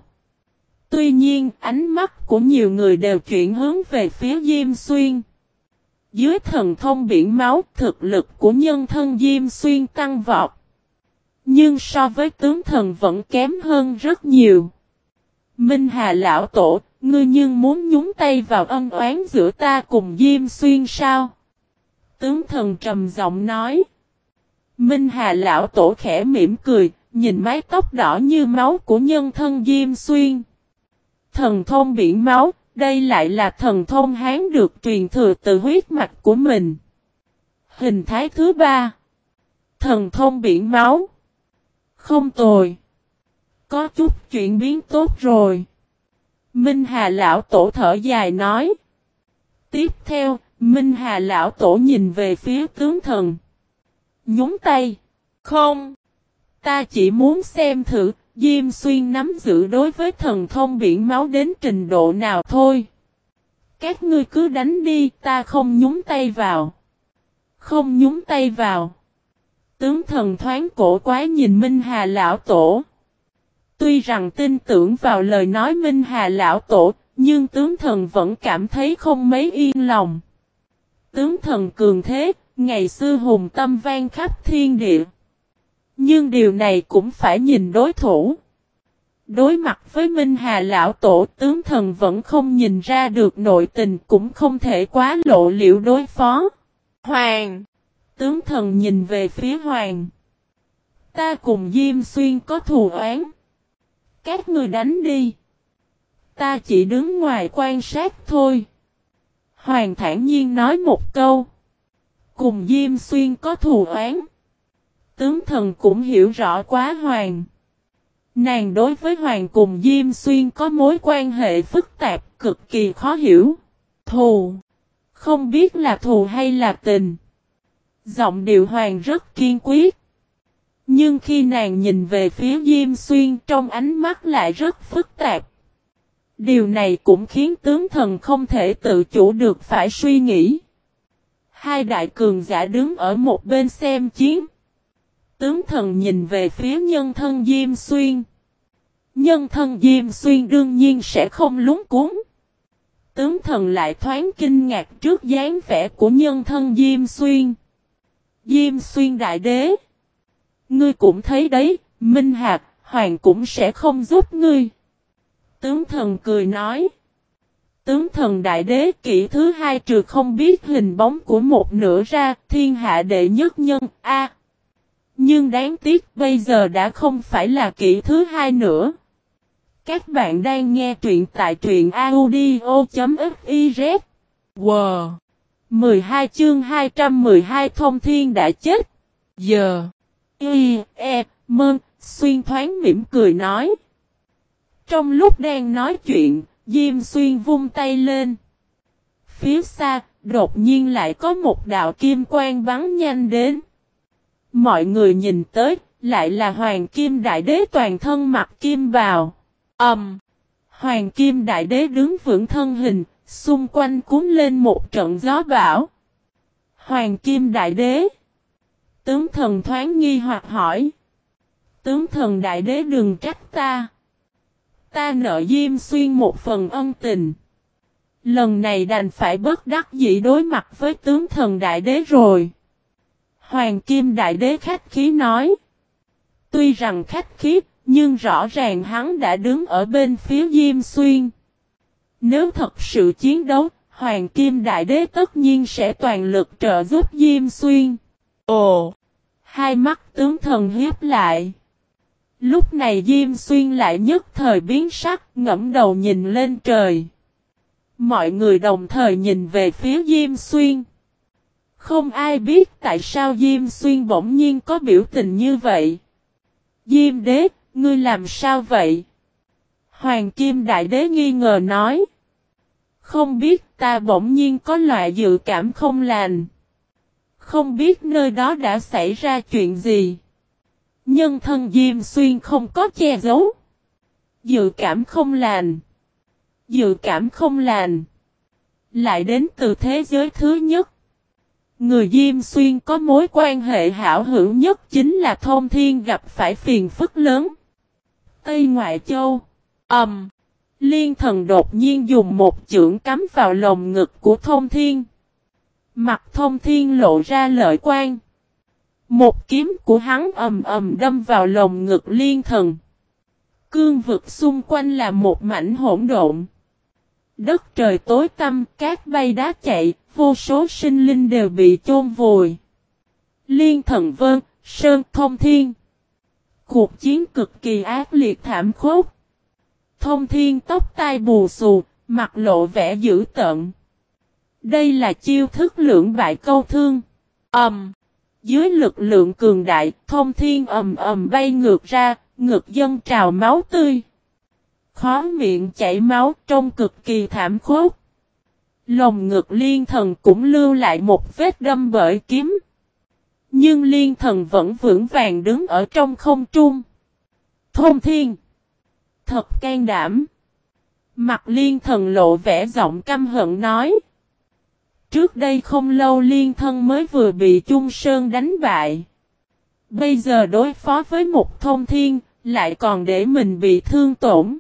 S1: Tuy nhiên, ánh mắt của nhiều người đều chuyển hướng về phía Diêm Xuyên. Dưới thần thông biển máu, thực lực của nhân thân Diêm Xuyên tăng vọt. Nhưng so với tướng thần vẫn kém hơn rất nhiều. Minh Hà Lão Tổ, ngươi nhưng muốn nhúng tay vào ân oán giữa ta cùng Diêm Xuyên sao? Tướng thần trầm giọng nói. Minh Hà Lão Tổ khẽ mỉm cười, nhìn mái tóc đỏ như máu của nhân thân Diêm Xuyên. Thần thông biển máu, đây lại là thần thông hán được truyền thừa từ huyết mạch của mình. Hình thái thứ ba. Thần thông biển máu. Không tồi. Có chút chuyện biến tốt rồi. Minh Hà Lão Tổ thở dài nói. Tiếp theo, Minh Hà Lão Tổ nhìn về phía tướng thần. Nhúng tay. Không. Ta chỉ muốn xem thử, Diêm Xuyên nắm giữ đối với thần thông biển máu đến trình độ nào thôi. Các ngươi cứ đánh đi, ta không nhúng tay vào. Không nhúng tay vào. Tướng thần thoáng cổ quái nhìn Minh Hà Lão Tổ. Tuy rằng tin tưởng vào lời nói Minh Hà Lão Tổ, nhưng tướng thần vẫn cảm thấy không mấy yên lòng. Tướng thần cường thế, ngày xưa hùng tâm vang khắp thiên địa. Nhưng điều này cũng phải nhìn đối thủ. Đối mặt với Minh Hà Lão Tổ, tướng thần vẫn không nhìn ra được nội tình cũng không thể quá lộ liệu đối phó. Hoàng! Tướng thần nhìn về phía Hoàng. Ta cùng Diêm Xuyên có thù oán. Các người đánh đi. Ta chỉ đứng ngoài quan sát thôi. Hoàng thản nhiên nói một câu. Cùng Diêm Xuyên có thù oán. Tướng thần cũng hiểu rõ quá Hoàng. Nàng đối với Hoàng cùng Diêm Xuyên có mối quan hệ phức tạp, cực kỳ khó hiểu. Thù. Không biết là thù hay là tình. Giọng điệu Hoàng rất kiên quyết. Nhưng khi nàng nhìn về phía Diêm Xuyên trong ánh mắt lại rất phức tạp. Điều này cũng khiến tướng thần không thể tự chủ được phải suy nghĩ. Hai đại cường giả đứng ở một bên xem chiến. Tướng thần nhìn về phía nhân thân Diêm Xuyên. Nhân thân Diêm Xuyên đương nhiên sẽ không lúng cuốn. Tướng thần lại thoáng kinh ngạc trước dáng vẻ của nhân thân Diêm Xuyên. Diêm Xuyên đại đế. Ngươi cũng thấy đấy, Minh Hạc, Hoàng cũng sẽ không giúp ngươi. Tướng thần cười nói. Tướng thần đại đế kỷ thứ hai trừ không biết hình bóng của một nửa ra, thiên hạ đệ nhất nhân, A. Nhưng đáng tiếc bây giờ đã không phải là kỷ thứ hai nữa. Các bạn đang nghe truyện tại truyện audio.fiz. Wow! 12 chương 212 thông thiên đã chết. Giờ. Y, E, Mơn, Xuyên thoáng mỉm cười nói. Trong lúc đang nói chuyện, Diêm Xuyên vung tay lên. Phía xa, đột nhiên lại có một đạo kim quang bắn nhanh đến. Mọi người nhìn tới, lại là Hoàng Kim Đại Đế toàn thân mặc kim vào. ầm, Um, Hoàng Kim Đại Đế đứng vững thân hình, xung quanh cuốn lên một trận gió bão. Hoàng Kim Đại Đế Tướng thần thoáng nghi hoặc hỏi. Tướng thần Đại Đế đừng trách ta. Ta nợ Diêm Xuyên một phần ân tình. Lần này đành phải bất đắc dĩ đối mặt với tướng thần Đại Đế rồi. Hoàng Kim Đại Đế khách khí nói. Tuy rằng khách khí, nhưng rõ ràng hắn đã đứng ở bên phía Diêm Xuyên. Nếu thật sự chiến đấu, Hoàng Kim Đại Đế tất nhiên sẽ toàn lực trợ giúp Diêm Xuyên. Ồ! Hai mắt tướng thần hiếp lại. Lúc này Diêm Xuyên lại nhất thời biến sắc, ngẫm đầu nhìn lên trời. Mọi người đồng thời nhìn về phía Diêm Xuyên. Không ai biết tại sao Diêm Xuyên bỗng nhiên có biểu tình như vậy. Diêm đế, ngươi làm sao vậy? Hoàng Kim Đại Đế nghi ngờ nói. Không biết ta bỗng nhiên có loại dự cảm không lành. Không biết nơi đó đã xảy ra chuyện gì. Nhân thân Diêm Xuyên không có che giấu. Dự cảm không lành. Dự cảm không lành. Lại đến từ thế giới thứ nhất. Người Diêm Xuyên có mối quan hệ hảo hữu nhất chính là Thông Thiên gặp phải phiền phức lớn. Tây Ngoại Châu. Ẩm. Um, Liên thần đột nhiên dùng một chưởng cắm vào lồng ngực của Thông Thiên. Mặt Thông Thiên lộ ra lợi quan. Một kiếm của hắn ầm ầm đâm vào lồng ngực liên thần. Cương vực xung quanh là một mảnh hỗn độn. Đất trời tối tăm, cát bay đá chạy, vô số sinh linh đều bị chôn vùi. Liên thần vân, sơn thông thiên. Cuộc chiến cực kỳ ác liệt thảm khốc. Thông thiên tóc tai bù xù, mặt lộ vẻ dữ tợn. Đây là chiêu thức lượng bại câu thương. Ẩm. Um, dưới lực lượng cường đại, thông thiên ầm ầm bay ngược ra, ngực dân trào máu tươi. Khó miệng chảy máu trông cực kỳ thảm khốc. Lồng ngực liên thần cũng lưu lại một vết đâm bởi kiếm. Nhưng liên thần vẫn vững vàng đứng ở trong không trung. Thông thiên. Thật can đảm. Mặt liên thần lộ vẻ giọng căm hận nói. Trước đây không lâu liên thân mới vừa bị Trung Sơn đánh bại. Bây giờ đối phó với một thông thiên, lại còn để mình bị thương tổn.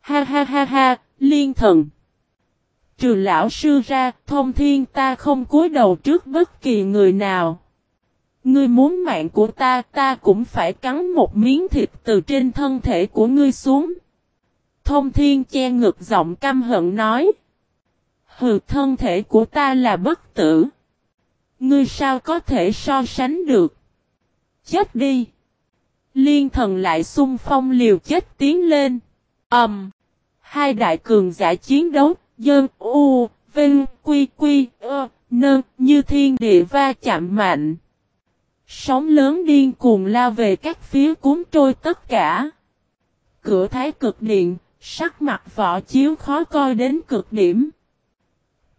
S1: Ha ha ha ha, liên thần. Trừ lão sư ra, thông thiên ta không cúi đầu trước bất kỳ người nào. Ngươi muốn mạng của ta, ta cũng phải cắn một miếng thịt từ trên thân thể của ngươi xuống. Thông thiên che ngực giọng căm hận nói. Hừ thân thể của ta là bất tử. Ngươi sao có thể so sánh được? Chết đi! Liên thần lại xung phong liều chết tiến lên. ầm, Um, hai đại cường giả chiến đấu, dơn, u, vinh, quy, quy, ơ, nơ, như thiên địa va chạm mạnh. Sóng lớn điên cuồng lao về các phía cuốn trôi tất cả. Cửa thái cực điện, sắc mặt võ chiếu khó coi đến cực điểm.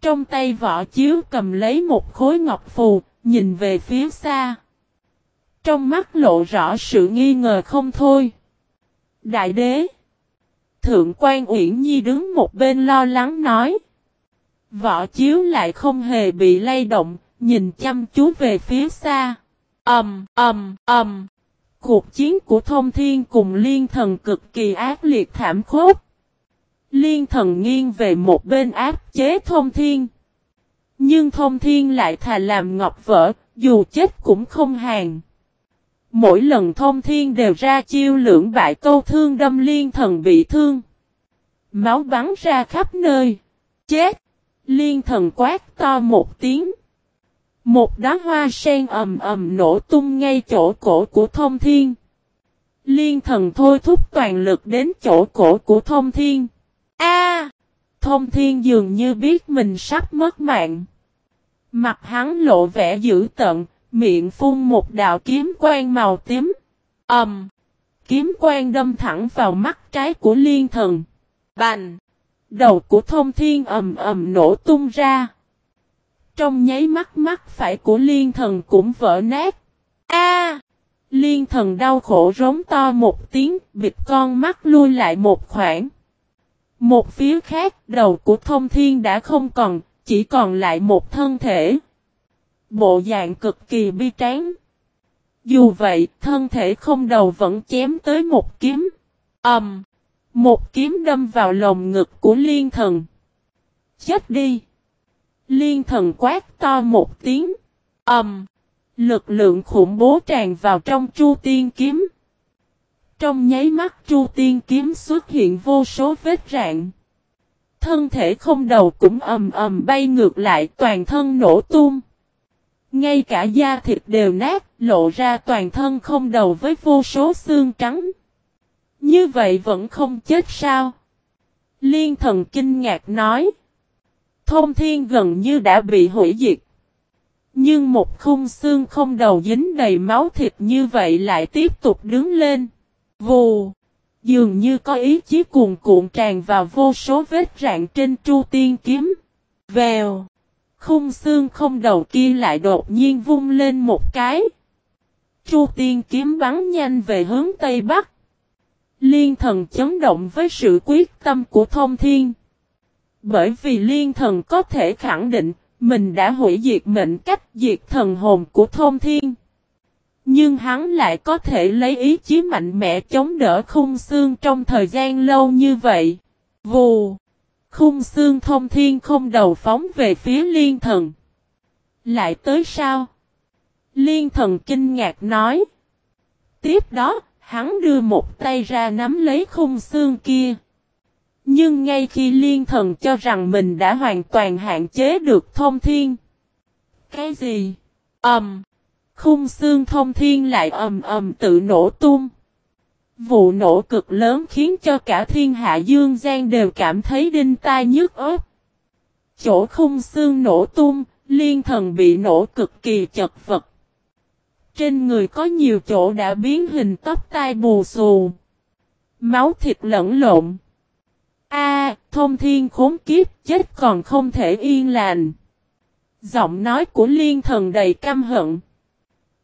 S1: Trong tay võ chiếu cầm lấy một khối ngọc phù, nhìn về phía xa. Trong mắt lộ rõ sự nghi ngờ không thôi. Đại đế. Thượng quan Uyển Nhi đứng một bên lo lắng nói. Võ chiếu lại không hề bị lay động, nhìn chăm chú về phía xa. Ầm, ầm, ầm. Cuộc chiến của thông thiên cùng liên thần cực kỳ ác liệt thảm khốc. Liên thần nghiêng về một bên áp chế thông thiên. Nhưng thông thiên lại thà làm ngọc vỡ, dù chết cũng không hàng. Mỗi lần thông thiên đều ra chiêu lưỡng bại câu thương đâm liên thần bị thương. Máu bắn ra khắp nơi. Chết! Liên thần quát to một tiếng. Một đá hoa sen ầm ầm nổ tung ngay chỗ cổ của thông thiên. Liên thần thôi thúc toàn lực đến chỗ cổ của thông thiên. A! thông thiên dường như biết mình sắp mất mạng. Mặt hắn lộ vẻ dữ tận, miệng phun một đạo kiếm quang màu tím. Ầm! Um, kiếm quang đâm thẳng vào mắt trái của liên thần. Bành! Đầu của thông thiên ầm ầm nổ tung ra. Trong nháy mắt mắt phải của liên thần cũng vỡ nát. A! Liên thần đau khổ rống to một tiếng, bịt con mắt lui lại một khoảng. Một phía khác, đầu của thông thiên đã không còn, chỉ còn lại một thân thể. Bộ dạng cực kỳ bi tráng. Dù vậy, thân thể không đầu vẫn chém tới một kiếm. ầm, um, Một kiếm đâm vào lồng ngực của liên thần. Chết đi! Liên thần quát to một tiếng. ầm, um, Lực lượng khủng bố tràn vào trong chu tiên kiếm. Trong nháy mắt chu tiên kiếm xuất hiện vô số vết rạn. Thân thể không đầu cũng ầm ầm bay ngược lại toàn thân nổ tung. Ngay cả da thịt đều nát, lộ ra toàn thân không đầu với vô số xương trắng. Như vậy vẫn không chết sao? Liên thần kinh ngạc nói. Thông thiên gần như đã bị hủy diệt. Nhưng một khung xương không đầu dính đầy máu thịt như vậy lại tiếp tục đứng lên. Vù! Dường như có ý chí cuồn cuộn tràn vào vô số vết rạn trên chu tiên kiếm. Vèo! Khung xương không đầu kia lại đột nhiên vung lên một cái. Chu tiên kiếm bắn nhanh về hướng Tây Bắc. Liên thần chấn động với sự quyết tâm của thông thiên. Bởi vì liên thần có thể khẳng định, mình đã hủy diệt mệnh cách diệt thần hồn của thông thiên. Nhưng hắn lại có thể lấy ý chí mạnh mẽ chống đỡ khung xương trong thời gian lâu như vậy. Vù! Khung xương thông thiên không đầu phóng về phía liên thần. Lại tới sao? Liên thần kinh ngạc nói. Tiếp đó, hắn đưa một tay ra nắm lấy khung xương kia. Nhưng ngay khi liên thần cho rằng mình đã hoàn toàn hạn chế được thông thiên. Cái gì? Ẩm! Um, khung xương thông thiên lại ầm ầm tự nổ tung. Vụ nổ cực lớn khiến cho cả thiên hạ dương gian đều cảm thấy đinh tai nhức ớt. Chỗ khung xương nổ tung, liên thần bị nổ cực kỳ chật vật. Trên người có nhiều chỗ đã biến hình tóc tai bù xù. Máu thịt lẫn lộn. A, thông thiên khốn kiếp chết còn không thể yên lành. Giọng nói của liên thần đầy căm hận.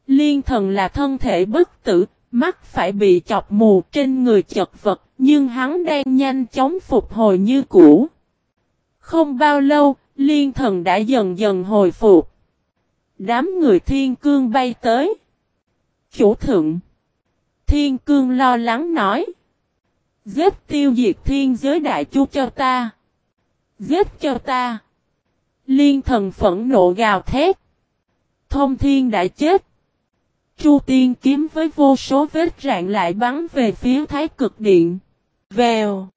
S1: Liên thần là thân thể bất tử, mắt phải bị chọc mù trên người chật vật, nhưng hắn đang nhanh chóng phục hồi như cũ. Không bao lâu, liên thần đã dần dần hồi phục. Đám người thiên cương bay tới. Chủ thượng. Thiên cương lo lắng nói. Giết tiêu diệt thiên giới đại chu cho ta. Giết cho ta. Liên thần phẫn nộ gào thét. Thông thiên đã chết. Chu tiên kiếm với vô số vết rạn lại bắn về phía thái cực điện. Vèo.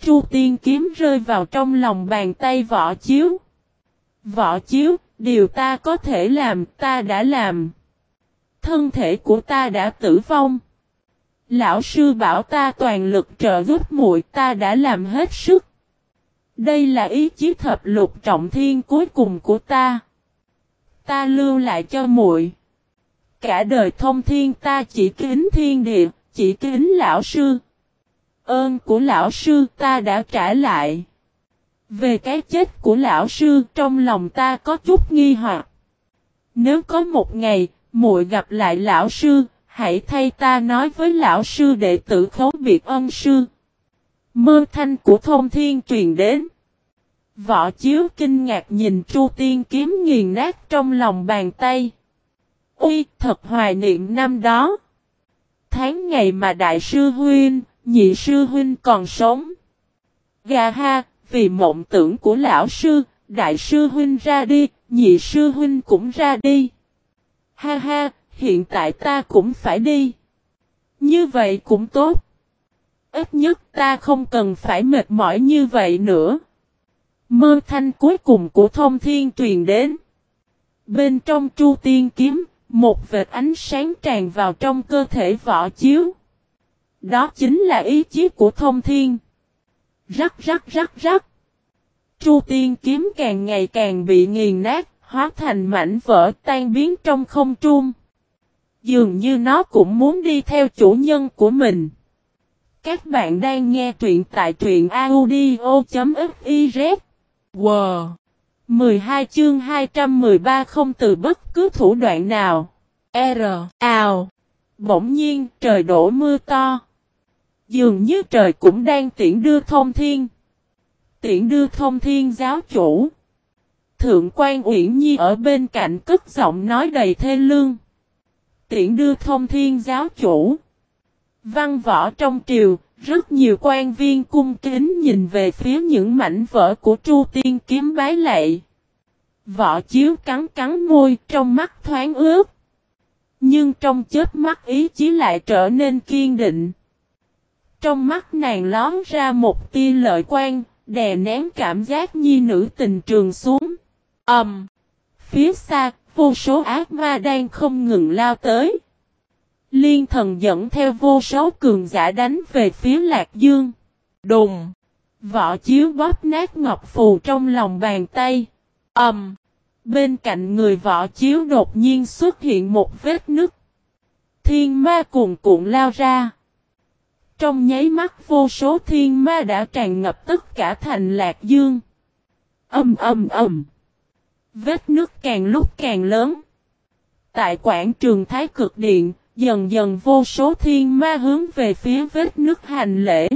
S1: Chu tiên kiếm rơi vào trong lòng bàn tay võ chiếu. Võ chiếu, điều ta có thể làm, ta đã làm. Thân thể của ta đã tử vong. Lão sư bảo ta toàn lực trợ giúp muội ta đã làm hết sức. Đây là ý chí thập lục trọng thiên cuối cùng của ta. Ta lưu lại cho muội. Cả đời thông thiên ta chỉ kính thiên địa, chỉ kính lão sư. Ơn của lão sư ta đã trả lại. Về cái chết của lão sư trong lòng ta có chút nghi hoặc. Nếu có một ngày, muội gặp lại lão sư, hãy thay ta nói với lão sư đệ tử khấu biệt ân sư. Mơ thanh của thông thiên truyền đến. Võ chiếu kinh ngạc nhìn Chu Tiên kiếm nghiền nát trong lòng bàn tay. Ui, thật hoài niệm năm đó. Tháng ngày mà đại sư huynh, nhị sư huynh còn sống. Gà ha, vì mộng tưởng của lão sư, đại sư huynh ra đi, nhị sư huynh cũng ra đi. Ha ha, hiện tại ta cũng phải đi. Như vậy cũng tốt. Ít nhất ta không cần phải mệt mỏi như vậy nữa. Mơ thanh cuối cùng của thông thiên truyền đến. Bên trong chu tiên kiếm, một vệt ánh sáng tràn vào trong cơ thể võ chiếu. Đó chính là ý chí của thông thiên. Rắc rắc rắc rắc. Chu tiên kiếm càng ngày càng bị nghiền nát, hóa thành mảnh vỡ tan biến trong không trung. Dường như nó cũng muốn đi theo chủ nhân của mình. Các bạn đang nghe truyện tại truyện audio.fif. Wow! 12 chương 213 không từ bất cứ thủ đoạn nào. R. Ào. Bỗng nhiên, trời đổ mưa to. Dường như trời cũng đang tiễn đưa thông thiên. Tiễn đưa thông thiên giáo chủ. Thượng quan Uyển Nhi ở bên cạnh cất giọng nói đầy thê lương. Tiễn đưa thông thiên giáo chủ. Văn võ trong triều, rất nhiều quan viên cung kính nhìn về phía những mảnh vỡ của Chu Tiên kiếm bái lệ. Võ chiếu cắn cắn môi trong mắt thoáng ướt. Nhưng trong chết mắt ý chí lại trở nên kiên định. Trong mắt nàng lón ra một tia lợi quan, đè nén cảm giác nhi nữ tình trường xuống. Ầm. Um, phía xa, vô số ác ma đang không ngừng lao tới. Liên thần dẫn theo vô số cường giả đánh về phía Lạc Dương. Đùng. Võ chiếu bóp nát ngọc phù trong lòng bàn tay. Ầm. Um, bên cạnh người võ chiếu đột nhiên xuất hiện một vết nứt. Thiên ma cuồn cuộn lao ra. Trong nháy mắt vô số thiên ma đã tràn ngập tất cả thành Lạc Dương. Âm âm âm. Vết nước càng lúc càng lớn. Tại quảng trường Thái Cực Điện, dần dần vô số thiên ma hướng về phía vết nước hành lễ.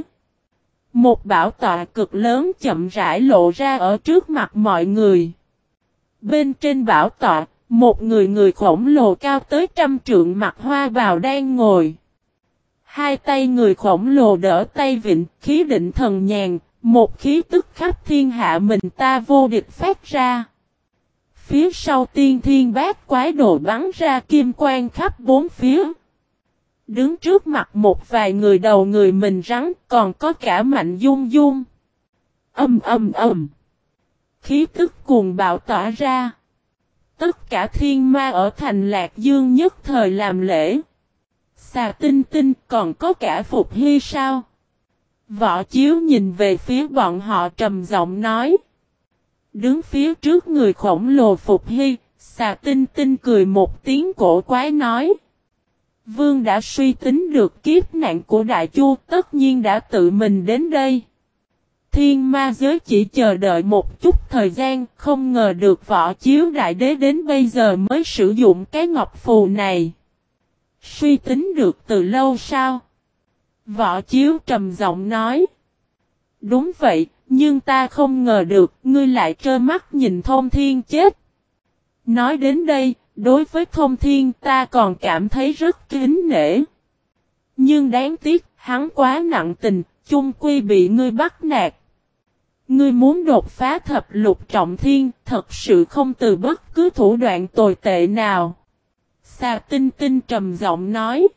S1: Một bảo tọa cực lớn chậm rãi lộ ra ở trước mặt mọi người. Bên trên bảo tọa, một người người khổng lồ cao tới trăm trượng mặt hoa bào đang ngồi. Hai tay người khổng lồ đỡ tay vịnh, khí định thần nhàn, một khí tức khắp thiên hạ mình ta vô địch phát ra. Phía sau tiên thiên bát quái đồ bắn ra kim quang khắp bốn phía. Đứng trước mặt một vài người đầu người mình rắn, còn có cả mạnh dung dung. Âm âm âm. Khí tức cuồng bạo tỏa ra. Tất cả thiên ma ở thành lạc dương nhất thời làm lễ. Xà tinh tinh, còn có cả Phục Hy sao? Võ Chiếu nhìn về phía bọn họ trầm giọng nói. Đứng phía trước người khổng lồ Phục Hy, xà tinh tinh cười một tiếng cổ quái nói. Vương đã suy tính được kiếp nạn của Đại Chu tất nhiên đã tự mình đến đây. Thiên ma giới chỉ chờ đợi một chút thời gian, không ngờ được võ chiếu đại đế đến bây giờ mới sử dụng cái ngọc phù này. Suy tính được từ lâu sao? Võ chiếu trầm giọng nói. Đúng vậy, nhưng ta không ngờ được ngươi lại trơ mắt nhìn thông thiên chết. Nói đến đây, đối với thông thiên ta còn cảm thấy rất kính nể. Nhưng đáng tiếc, hắn quá nặng tình, chung quy bị ngươi bắt nạt. Ngươi muốn đột phá thập lục trọng thiên, thật sự không từ bất cứ thủ đoạn tồi tệ nào. Xà tinh tinh trầm giọng nói.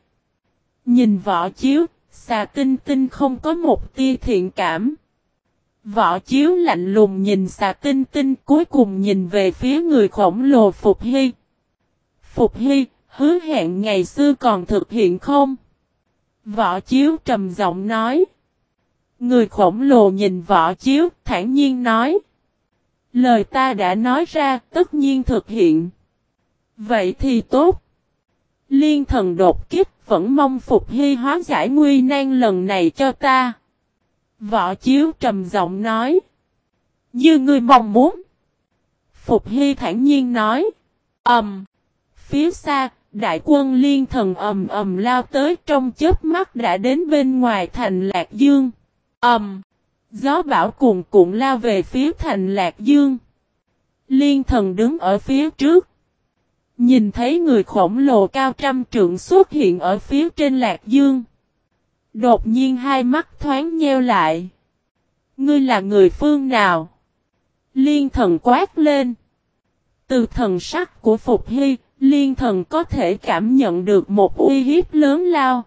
S1: Nhìn võ chiếu, xà tinh tinh không có một tia thiện cảm. Võ chiếu lạnh lùng nhìn xà tinh tinh cuối cùng nhìn về phía người khổng lồ Phục Hy. Phục Hy, hứa hẹn ngày xưa còn thực hiện không? Võ chiếu trầm giọng nói. Người khổng lồ nhìn võ chiếu, thản nhiên nói. Lời ta đã nói ra, tất nhiên thực hiện. Vậy thì tốt. Liên thần đột kích, vẫn mong Phục Hy hóa giải nguy nan lần này cho ta. Võ chiếu trầm giọng nói. Như ngươi mong muốn. Phục Hy thản nhiên nói. Ẩm. Um, phía xa, đại quân liên thần ầm ầm lao tới trong chớp mắt đã đến bên ngoài thành Lạc Dương. Ẩm. Um, gió bão cuồn cuộn lao về phía thành Lạc Dương. Liên thần đứng ở phía trước. Nhìn thấy người khổng lồ cao trăm trượng xuất hiện ở phía trên Lạc Dương. Đột nhiên hai mắt thoáng nheo lại. Ngươi là người phương nào? Liên thần quát lên. Từ thần sắc của Phục Hy, liên thần có thể cảm nhận được một uy hiếp lớn lao.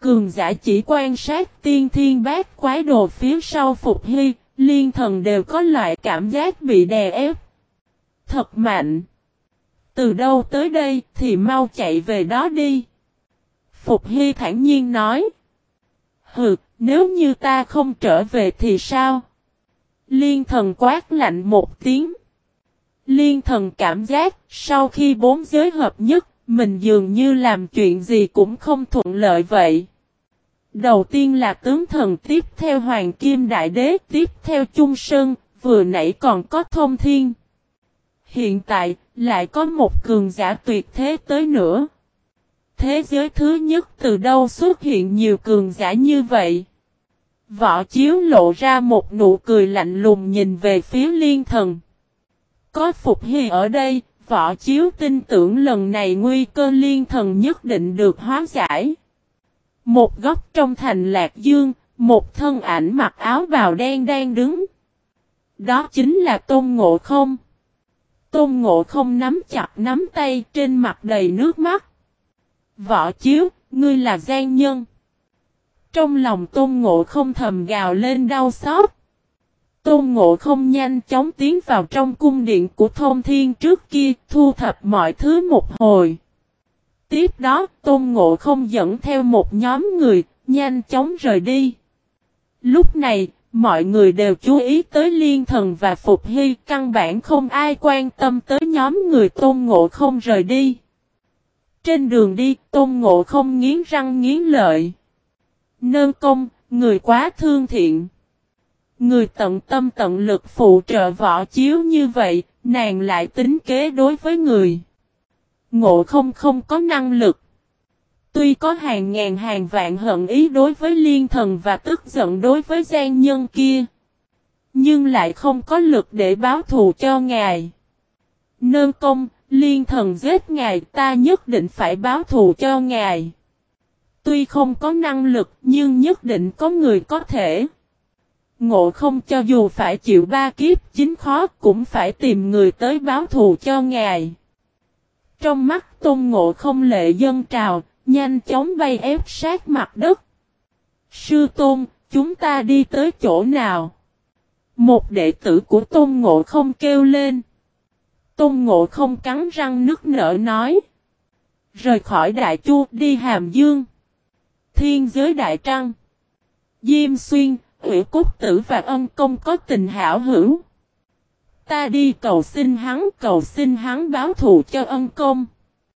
S1: Cường giả chỉ quan sát tiên thiên bát quái đồ phía sau Phục Hy, liên thần đều có loại cảm giác bị đè ép. Thật mạnh. Từ đâu tới đây thì mau chạy về đó đi. Phục Hy thản nhiên nói. Hừ, nếu như ta không trở về thì sao? Liên thần quát lạnh một tiếng. Liên thần cảm giác sau khi bốn giới hợp nhất, mình dường như làm chuyện gì cũng không thuận lợi vậy. Đầu tiên là tướng thần tiếp theo Hoàng Kim Đại Đế tiếp theo Trung Sơn, vừa nãy còn có thông thiên. Hiện tại, lại có một cường giả tuyệt thế tới nữa. Thế giới thứ nhất từ đâu xuất hiện nhiều cường giả như vậy? Võ chiếu lộ ra một nụ cười lạnh lùng nhìn về phía liên thần. Có Phục Hy ở đây, võ chiếu tin tưởng lần này nguy cơ liên thần nhất định được hóa giải. Một góc trong thành Lạc Dương, một thân ảnh mặc áo bào đen đang đứng. Đó chính là Tôn Ngộ Không. Tôn Ngộ Không nắm chặt nắm tay trên mặt đầy nước mắt. Võ chiếu, ngươi là gian nhân. Trong lòng Tôn Ngộ Không thầm gào lên đau xót. Tôn Ngộ Không nhanh chóng tiến vào trong cung điện của Thôn Thiên trước kia, thu thập mọi thứ một hồi. Tiếp đó, Tôn Ngộ Không dẫn theo một nhóm người, nhanh chóng rời đi. Lúc này, mọi người đều chú ý tới Liên Thần và Phục Hy, căn bản không ai quan tâm tới nhóm người Tôn Ngộ Không rời đi. Trên đường đi, Tôn Ngộ Không nghiến răng nghiến lợi. Nơn công, người quá thương thiện. Người tận tâm tận lực phụ trợ võ chiếu như vậy, nàng lại tính kế đối với người. Ngộ không không có năng lực. Tuy có hàng ngàn hàng vạn hận ý đối với liên thần và tức giận đối với gian nhân kia. Nhưng lại không có lực để báo thù cho ngài. Nơn công, liên thần giết ngài ta nhất định phải báo thù cho ngài. Tuy không có năng lực nhưng nhất định có người có thể. Ngộ không cho dù phải chịu ba kiếp chính khó cũng phải tìm người tới báo thù cho ngài. Trong mắt tôn ngộ không lệ dân trào, nhanh chóng bay ép sát mặt đất. Sư tôn, chúng ta đi tới chỗ nào? Một đệ tử của tôn ngộ không kêu lên. Tôn ngộ không cắn răng nước nở nói. Rời khỏi đại chu đi hàm dương. Thiên giới đại trăng. Diêm xuyên, Ủy cúc Tử và ân công có tình hảo hữu. Ta đi cầu xin hắn, cầu xin hắn báo thù cho ân công.